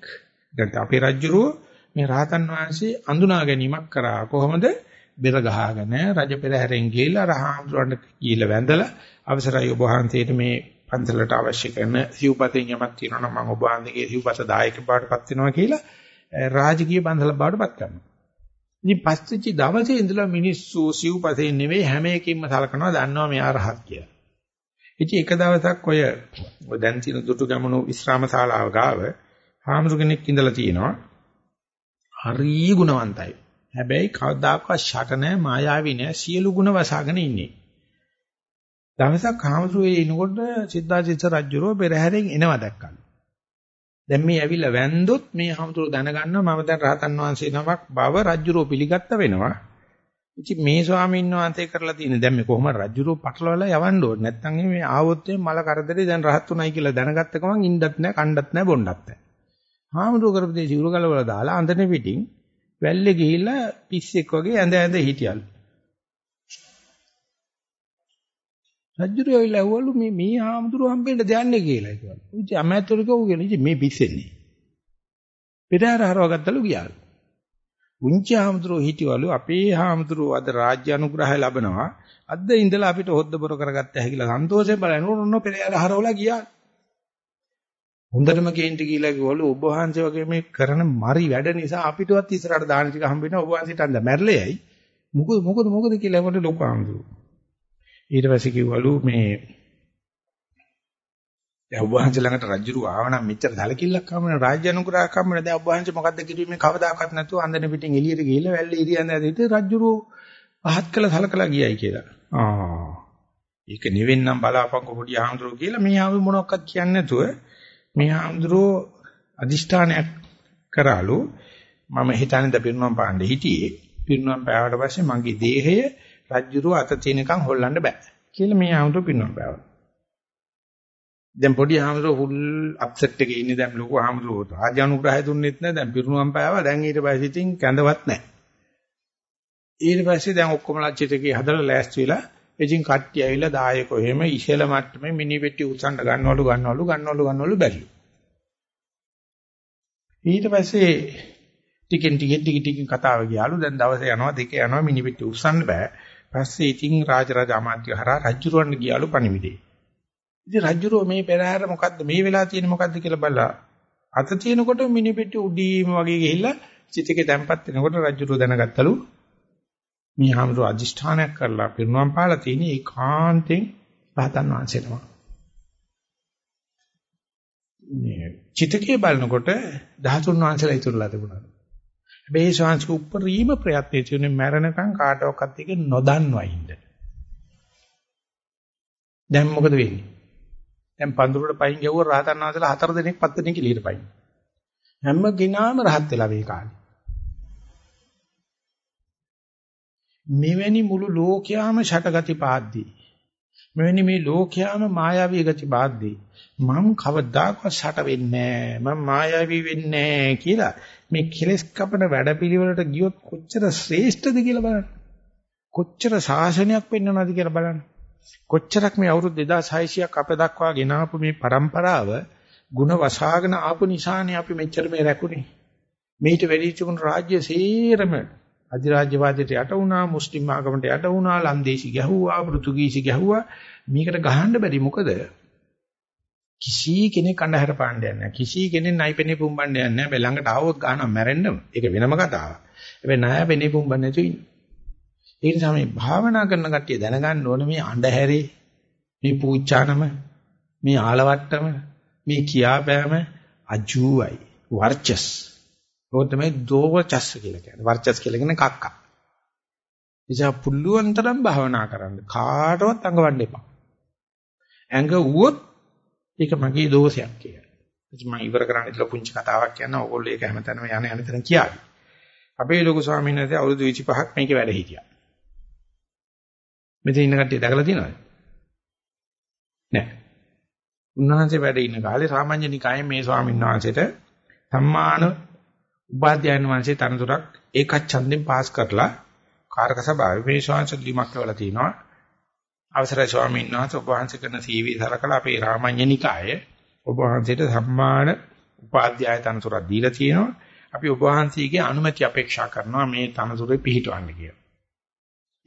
දැන් අපේ රජ්ජුරෝ මේ රහතන් වහන්සේ අඳුනා ගැනීමක් කරා කොහොමද බෙර ගහගෙන රජ පෙරහැරෙන් ගිහිලා අර හාමුදුරන්ට ගිහිල්ලා වැඳලා අවසරයි ඔබ වහන්සේට මේ පන්සලට අවශ්‍ය කරන සිව්පතෙන් යමක් තියෙනවා නම් මම ඔබ වහන්සේගේ සිව්පත දායක බාටපත් වෙනවා කියලා රාජකීය පන්සල බාටපත් කරනවා. ඉතින් පස්තිචි දවසේ ඉඳලා මිනිස්සු සිව්පතේ නෙවෙයි හැම එකකින්ම සලකනවා දන්නවා මෙයා රහත් කියලා. ඉතින් එක දවසක් ඔය ඔය දැන් තියෙන දුටු ගමනු විශ්‍රාම ශාලාව ගාව හාමුදුර කෙනෙක් ඉඳලා තියෙනවා. හරි ගුණවන්තයි. හැබැයි කවදාකවත් ෂට නැහැ මායාවී නැහැ සියලු ගුණ වසාගෙන ඉන්නේ. දවසක් හාමුදුරුවෝ එනකොට සිද්ධාර්ථ රජුරෝ පෙරහැරෙන් එනවා දැක්කලු. දැන් මේ ඇවිල්ලා වැන්දොත් මේ හාමුදුරුවෝ දැනගන්නවා මම දැන් රහතන් වහන්සේ නමක් බව රජුරෝ පිළිගත්ත වෙනවා. ඉතින් මේ ස්වාමීන් වහන්සේ කරලා තියෙන දැන් මේ කොහොමද රජුරෝ පටලවලා යවන්න ඕනේ. නැත්තම් මේ ආවොත් මල කරදරේ දැන් රහත් උනායි කියලා දැනගත්ත ගමන් ඉන්නත් නැහැ, කණ්ඩත් නැහැ, බොණ්ඩත් නැහැ. හාමුදුරුවෝ කරපු දේ සිවුරු ගලවලා දාලා අඳනේ පිටින් වැල්ලේ ගිහිල්ලා පිස්සෙක් වගේ ඇඳ ඇඳ හිටියලු. රජුරෝ ඇවිල්ලා ඇහුවලු මේ මේ හාමුදුරුවෝ හම්බෙන්න දෙන්නේ කියලා කිව්වා. ඉතින් අමෑතරු කිව්වා ඉතින් මේ පිස්සෙන්නේ. පෙරහැර හරවගත්තලු ගියාලු. උන්චි හාමුදුරුවෝ හිටියවලු අපේ හාමුදුරුවෝ අද රාජ්‍ය අනුග්‍රහය ලබනවා. අද ඉඳලා අපිට හොද්ද බොර කරගත්ත හැකිලා සන්තෝෂයෙන් බලනකොට ඔන්න පෙරහැර හරවලා ගියා. හොඳටම කේන්ති කියලා කිව්වලු ඔබ වහන්සේ වගේ මේ කරන මරි වැඩ නිසා අපිටවත් ඉස්සරහට දාන ටික හම්බ වෙනවා ඔබ වහන්සේට අඳ මැරලෙයි. මොකද මොකද මොකද කියලා මට ලොකු ආම්දුරු. ඊට පස්සේ කිව්වලු මේ දැන් ඔබ වහන්සේ ළඟට රජුරු ආවනම් මෙච්චර සැලකිල්ලක් ආවම රාජ්‍ය අනුග්‍රහයක් ආවම දැන් ඔබ වහන්සේ මොකද්ද කිව්වේ කවදාකවත් නැතුව අන්දන පිටින් එළියට ගිහිල්ලා වැල්ලේ ඉරියන් ඇදිට රජුරු පහත් කළ සලකලා ගියයි කියලා. ආ. ඒක නෙවෙන්නම් බලාපංකො පොඩි ආහඳුරෝ කියලා මේ ආවේ මොනවක්වත් කියන්නේ නැතුව මේ ආහඳුරෝ අදිෂ්ඨානයක් කරාලු මම හිතන්නේ ද පිරුණම් පාණ්ඩ හිටියේ පිරුණම් පෑවට පස්සේ මගේ දේහය රජ්ජුරුව අත තිනකන් හොල්ලන්න බෑ කියලා මේ ආමතුරු පින්නම් බෑවා. දැන් පොඩි ආමතුරු ෆුල් අප්සෙට් එකේ ඉන්නේ දැන් ලොකු ආමතුරු රාජ්‍ය අනුග්‍රහය දුන්නෙත් නැහැ දැන් පිරුණම් පෑවා දැන් ඊට පස්සේ ඉතින් කැඳවත් නැහැ. ඊට පස්සේ දැන් ඔක්කොම ලච්චිතකේ හදලා ලෑස්ති වෙලා එජින් කට්ටිය ඇවිල්ලා දායකෝ එහෙම ඉහළ මට්ටමේ මිනි පෙට්ටි උස්සන්න ගන්නවලු ගන්නවලු ගන්නවලු ගන්නවලු බැරිලු. ඊට පස්සේ ටිකෙන් ටිකෙන් ටික ටික කතාව ගියාලු දැන් දවස් යනවා දෙක යනවා මිනි පෙට්ටි උස්සන්න බෑ. පස්සේ ඉතින් රාජරාජ අමාත්‍ය හරහා රජුරවන්න ගියාලු පණිවිඩේ. ඉතින් රජුරෝ මේ පෙරහැර මොකද්ද මේ වෙලා තියෙන්නේ මොකද්ද කියලා බලලා අත තියෙනකොට මිනිපෙට්ටි උඩීම වගේ ගිහිල්ලා චිතකේ තැම්පත් වෙනකොට රජුරෝ දැනගත්තලු මේ හැමෝම අදිෂ්ඨානයක් කරලා පිරුණම් පාලා තියෙන ඒකාන්තෙන් රහතන් වහන්සේනම. මේ චිතකේ බලනකොට 13 වංශලා ඉතුරුලා තිබුණා. හැබැයි ශාන්තික උපරිම ප්‍රයත්නයේ තියෙන මරණකම් කාටවත් එක නොදන්වා ඉන්න. දැන් මොකද වෙන්නේ? දැන් පඳුරට පයින් ගැවුව රහතන් වහන්සේලා හතර දෙනෙක් පස් දෙනෙක් එළියට පයින්. හැම ගිනාම රහත් වෙලා මේ කාලේ. මෙවැනි මුළු ලෝකයාම ෂටගති පාද්දී. මෙවැනි මේ ලෝකයාම මායාවී ගති පාද්දී. මම කවදාකවත් ෂට වෙන්නේ නැහැ. මම මායාවී වෙන්නේ නැහැ කියලා මේ කෙලස් කපන වැඩපිළිවෙලට ගියොත් කොච්චර ශ්‍රේෂ්ඨද කියලා බලන්න. කොච්චර ශාසනයක් වෙන්නවද කියලා බලන්න. කොච්චරක් මේ අවුරුදු 2600ක් අප දක්වා ගෙනාපු මේ પરම්පරාව ಗುಣ වසාගෙන ආපු නිසානේ අපි මෙච්චර මේ රැකුනේ. මේිට වැඩි තිබුණු රාජ්‍ය සේරම අධිරාජ්‍යවාදයට යට වුණා, මුස්ලිම් ආගමට යට වුණා, ලන්දේසි ගැහුවා, පෘතුගීසි ගැහුවා. මේකට ගහන්න බැරි මොකද? කිසි කෙනෙක් කණ්ඩායම් පාණ්ඩයක් නැහැ. කිසි කෙනෙක් නයිපෙනේ පුම්බන්නේ නැහැ. බැලඟට ආවොත් ගාන මැරෙන්නම. ඒක වෙනම කතාවක්. හැබැයි ණය පෙනේ පුම්බන්නේ නැතුව ඉන්නේ. ඒ නිසා මේ භාවනා කරන කට්ටිය දැනගන්න ඕනේ මේ අඳුරේ මේ පූජානම මේ ආලවට්ටම මේ කියාපෑම අජූයි වර්චස්. ඕක තමයි දෝවචස් කියලා කියන්නේ. වර්චස් කියලා කියන්නේ කක්කා. නිසා පුල්ලුවන් තරම් භාවනා කරන්න කාටවත් අඟවන්න එපා. ඇඟ වුවොත් ඒක මගේ දෝෂයක් කියලා. ඉතින් මම ඉවර කරන්න ඉතල පුංචි කතාවක් කියනවා. ඕගොල්ලෝ ඒක හැමතැනම යන යන තැන කියාවි. අපේ ලොකු ස්වාමීන් වහන්සේ අවුරුදු 25ක් මේකේ වැඩ හිටියා. මෙතන ඉන්න කට්ටිය දැකලා තියෙනවද? නැහැ. උන්වහන්සේ වැඩ ඉන්න කාලේ සාමාන්‍ය නිකායේ මේ ස්වාමීන් වහන්සේට සම්මාන උපාධ්‍යයන් වහන්සේ තනතුරක් ඒකත් ඡන්දෙන් පාස් කරලා කාරක සභාවේ මේ ශාංශ ලිමක් කරලා තිනවා. අවසරයි ස්වාමීන් වහන්සේ ඔබ වහන්සේ කරන සීවි සරකලා අපේ රාමඤ්ඤ නිකායේ ඔබ වහන්සේට සම්මාන උපාධ්‍යාය තනතුරක් දීලා තියෙනවා. අපි ඔබ වහන්සේගේ අනුමැතිය අපේක්ෂා කරනවා මේ තනතුරේ පිහිටවන්න කියලා.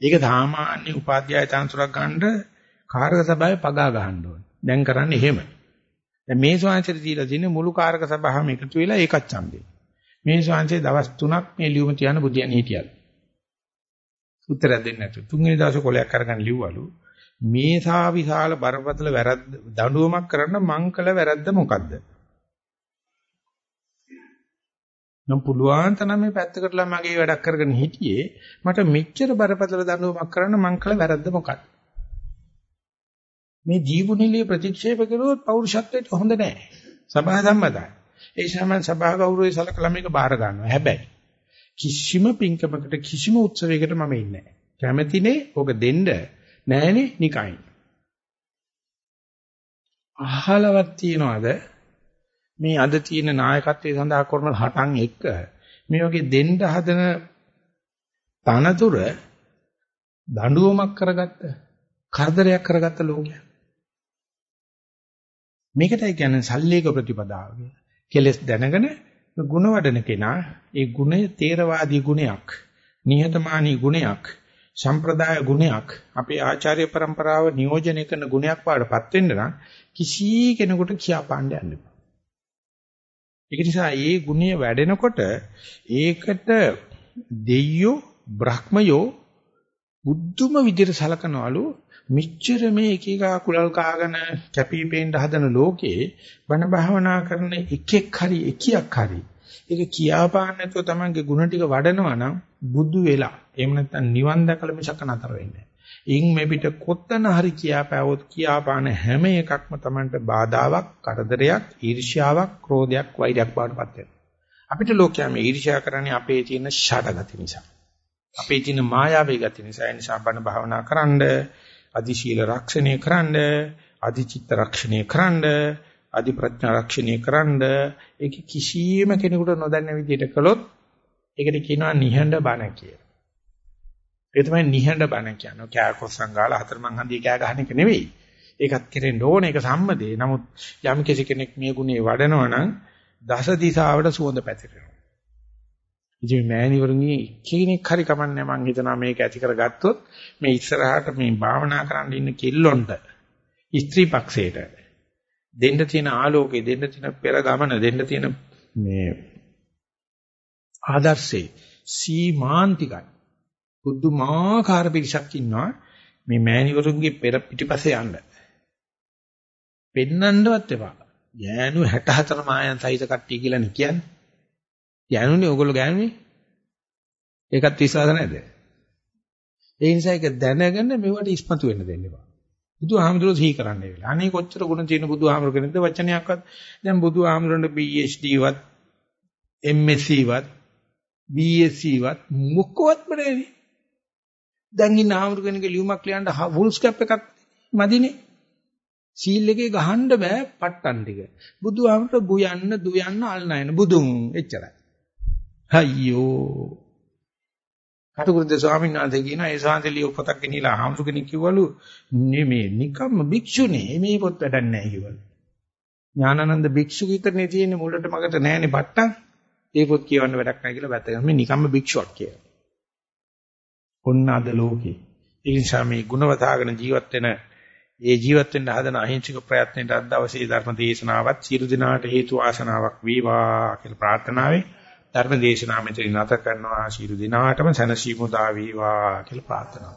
ඒක සාමාන්‍ය උපාධ්‍යාය තනතුරක් ගන්න කාරක සභාවේ පගා ගහන්න ඕනේ. දැන් කරන්නේ එහෙම. දැන් මේ ශාංශයට දීලා තියෙන මුළු කාරක සභාවම එකතු වෙලා ඒකත් ඡන්දේ. මේ ශාංශයේ දවස් 3ක් මේ ලියුම තියන බුදියන් හිටියලු. උත්තර දෙන්නේ නැතු. තුන්වෙනි දවසේ කොලයක් අරගෙන ලිව්වලු. මේ සා විශාල බරපතල වැරද්ද දඬුවමක් කරන්න මං කළ වැරද්ද මොකද්ද? නම් පුළුවන් තරම් මේ පැත්තකටලා මගේ වැඩක් කරගෙන හිටියේ මට මෙච්චර බරපතල දඬුවමක් කරන්න මං කළ වැරද්ද මොකක්ද? මේ ජීවුනිලිය ප්‍රතික්ෂේප කරුවොත් පෞරුෂත්වයට හොඳ නැහැ. සභා සම්මතයි. ඒ සමන් සභා ගෞරවය සලකලා මේක බාර ගන්නවා. හැබැයි කිසිම පින්කමකට කිසිම උත්සවයකට මම ඉන්නේ නැහැ. කැමැතිනේ ඔක දෙන්න නෑනේ නිකයි. අහලවත් තියනවාද මේ අද තියෙන නායකත්වයේ සඳහා කරන හටන් එක්ක මේ වගේ දෙන්න හදන තනතුර දඬුවමක් කරගත්ත කරදරයක් කරගත්ත ලෝකයක්. මේකටයි කියන්නේ සල්ලේක ප්‍රතිපදාව කියලා. කෙලස් දැනගෙන ගුණ වඩන කෙනා ඒ ගුණය තේරවාදී ගුණයක්, නිහතමානී ගුණයක්, සම්ප්‍රදාය ගුණයක්, අපේ ආචාර්ය પરම්පරාව නියෝජනය කරන ගුණයක් වඩපත් වෙන්න නම් කිසි කෙනෙකුට කියා පාණ්ඩ යන්න එපා. ඒක නිසා ඒ ගුණය වැඩෙනකොට ඒකට දෙයියෝ බ්‍රහ්මයෝ බුද්ධම විදිහට සලකනවලු. මිච්ඡර මේ එක එක කුලල් කාගෙන කැපිපේන්න හදන ලෝකේ බණ භාවනා කරන එකෙක් හරි එකියක් හරි. ඒක කියාපාන්න නැතුව තමන්ගේ ಗುಣ ටික වඩනවා නම් බුදු වෙලා එහෙම නැත්නම් නිවන් දැකලා මිසක නතර වෙන්නේ ඉන් මේ පිට කොත්තන හරි කියාපෑවොත් කියාපාන හැම එකක්ම තමන්ට බාධාවක් කරදරයක් ඊර්ෂ්‍යාවක් ක්‍රෝධයක් වෛරයක් බවටපත් වෙනවා. අපිට ලෝකයා මේ ඊර්ෂ්‍යා කරන්නේ අපේ තියෙන ෂඩගති නිසා. අපේ තියෙන මායාවේ ගති නිසා. ඒ නිසා බණ භාවනා කරන්න අදි ශීල රක්ෂණය කරන්න, අදි චිත්ත රක්ෂණය කරන්න, අදි ප්‍රඥා රක්ෂණය කරන්න, ඒක කිසියම් කෙනෙකුට නොදන්න විදිහට කළොත් ඒකට කියනවා නිහඬ බණ කියලා. ඒ තමයි නිහඬ බණ කියන්නේ. කෑකොස් සංගාල හතරමං හන්දිය කෑ ගහන එක නෙවෙයි. ඒකත් කෙරෙන්න ඕන ඒක සම්මදේ. නමුත් යම් කෙනෙක් මේ ගුණේ වඩනවා නම් දස දිශාවට සුවඳ පැතිරෙනවා. ඉතින් මෑණිවරුන්ගේ කෙනෙක් හරි කමන්නේ මං හිතනවා මේක ඇති කරගත්තොත් මේ ඉස්සරහට මේ භාවනා කරන්න ඉන්න කිල්ලොන්ට ස්ත්‍රී පක්ෂයට දෙන්න තියෙන ආලෝකය දෙන්න තියෙන පෙර ගමන දෙන්න තියෙන මේ ආදර්ශේ සීමාන්තිකයි බුදුමාකාර පිරිසක් ඉන්නවා මේ මෑණිවරුන්ගේ පෙර පිටිපස්සේ යන්න පෙන්නන්නවත් එපා ගෑනු 64 මායන් සහිත කට්ටිය කියලානේ කියන්නේ. ගෑනුනේ ඕගොල්ලෝ ගෑනුනේ. ඒකත් විශ්වාස නැද්ද? ඒ නිසා ඒක දැනගෙන මෙවට ඉස්මතු වෙන්න දෙන්න එපා. බුදුහාමුදුරුවෝ සිහි කරන්න වෙලා. අනේ කොච්චර ගුණ තියෙන බුදුහාමුදුරුවෝ කෙනෙක්ද වචනයක්වත් දැන් බුදුහාමුදුරන්ට PhD වත් MSc වත් BSc වත් මොකවත්ම නැහැ. දැන් ඉන්න ආමරු කෙනෙක් ලියුමක් ලියන්න වුල්ස් කැප් එකක් මදිනේ. සීල් එකේ ගහන්න බෑ පට්ටන් ටික. බුදුහාමරට බුයන්න, දුයන්න, අල්නයන බුදුන් එච්චරයි. අයියෝ. කටුකුරුද ස්වාමීන් වහන්සේ කියනවා ඒ ශාන්තිලිය පොතක් ගෙනිලා ආමරු කෙනෙක් කිව්වලු නෙමේ නිකම්ම භික්ෂුනේ මේ පොත් වැඩක් නැහැ කිව්වලු. ඥානানন্দ භික්ෂු විතරනේ තියෙන්නේ මුලට මගට නැහැනේ පට්ටන්. ඒ පොත් කියවන්න වැඩක් නැහැ කියලා වැත්තගෙන මේ නිකම්ම භික්ෂුවක් කියලා. ඔන්න අද ලෝකේ. ඒ නිසා මේ ගුණවතාගෙන ජීවත් වෙන ඒ ජීවත් වෙන්න හදන අහිංසක ප්‍රයත්නයේ අද දවසේ ධර්ම දේශනාවත් සියලු දිනාට හේතු ආසනාවක් වේවා කියලා ප්‍රාර්ථනාවෙන් ධර්ම දේශනාව මෙතන නැත කරනවා සියලු දිනාටම සනසීමු දා වේවා කියලා ප්‍රාර්ථනා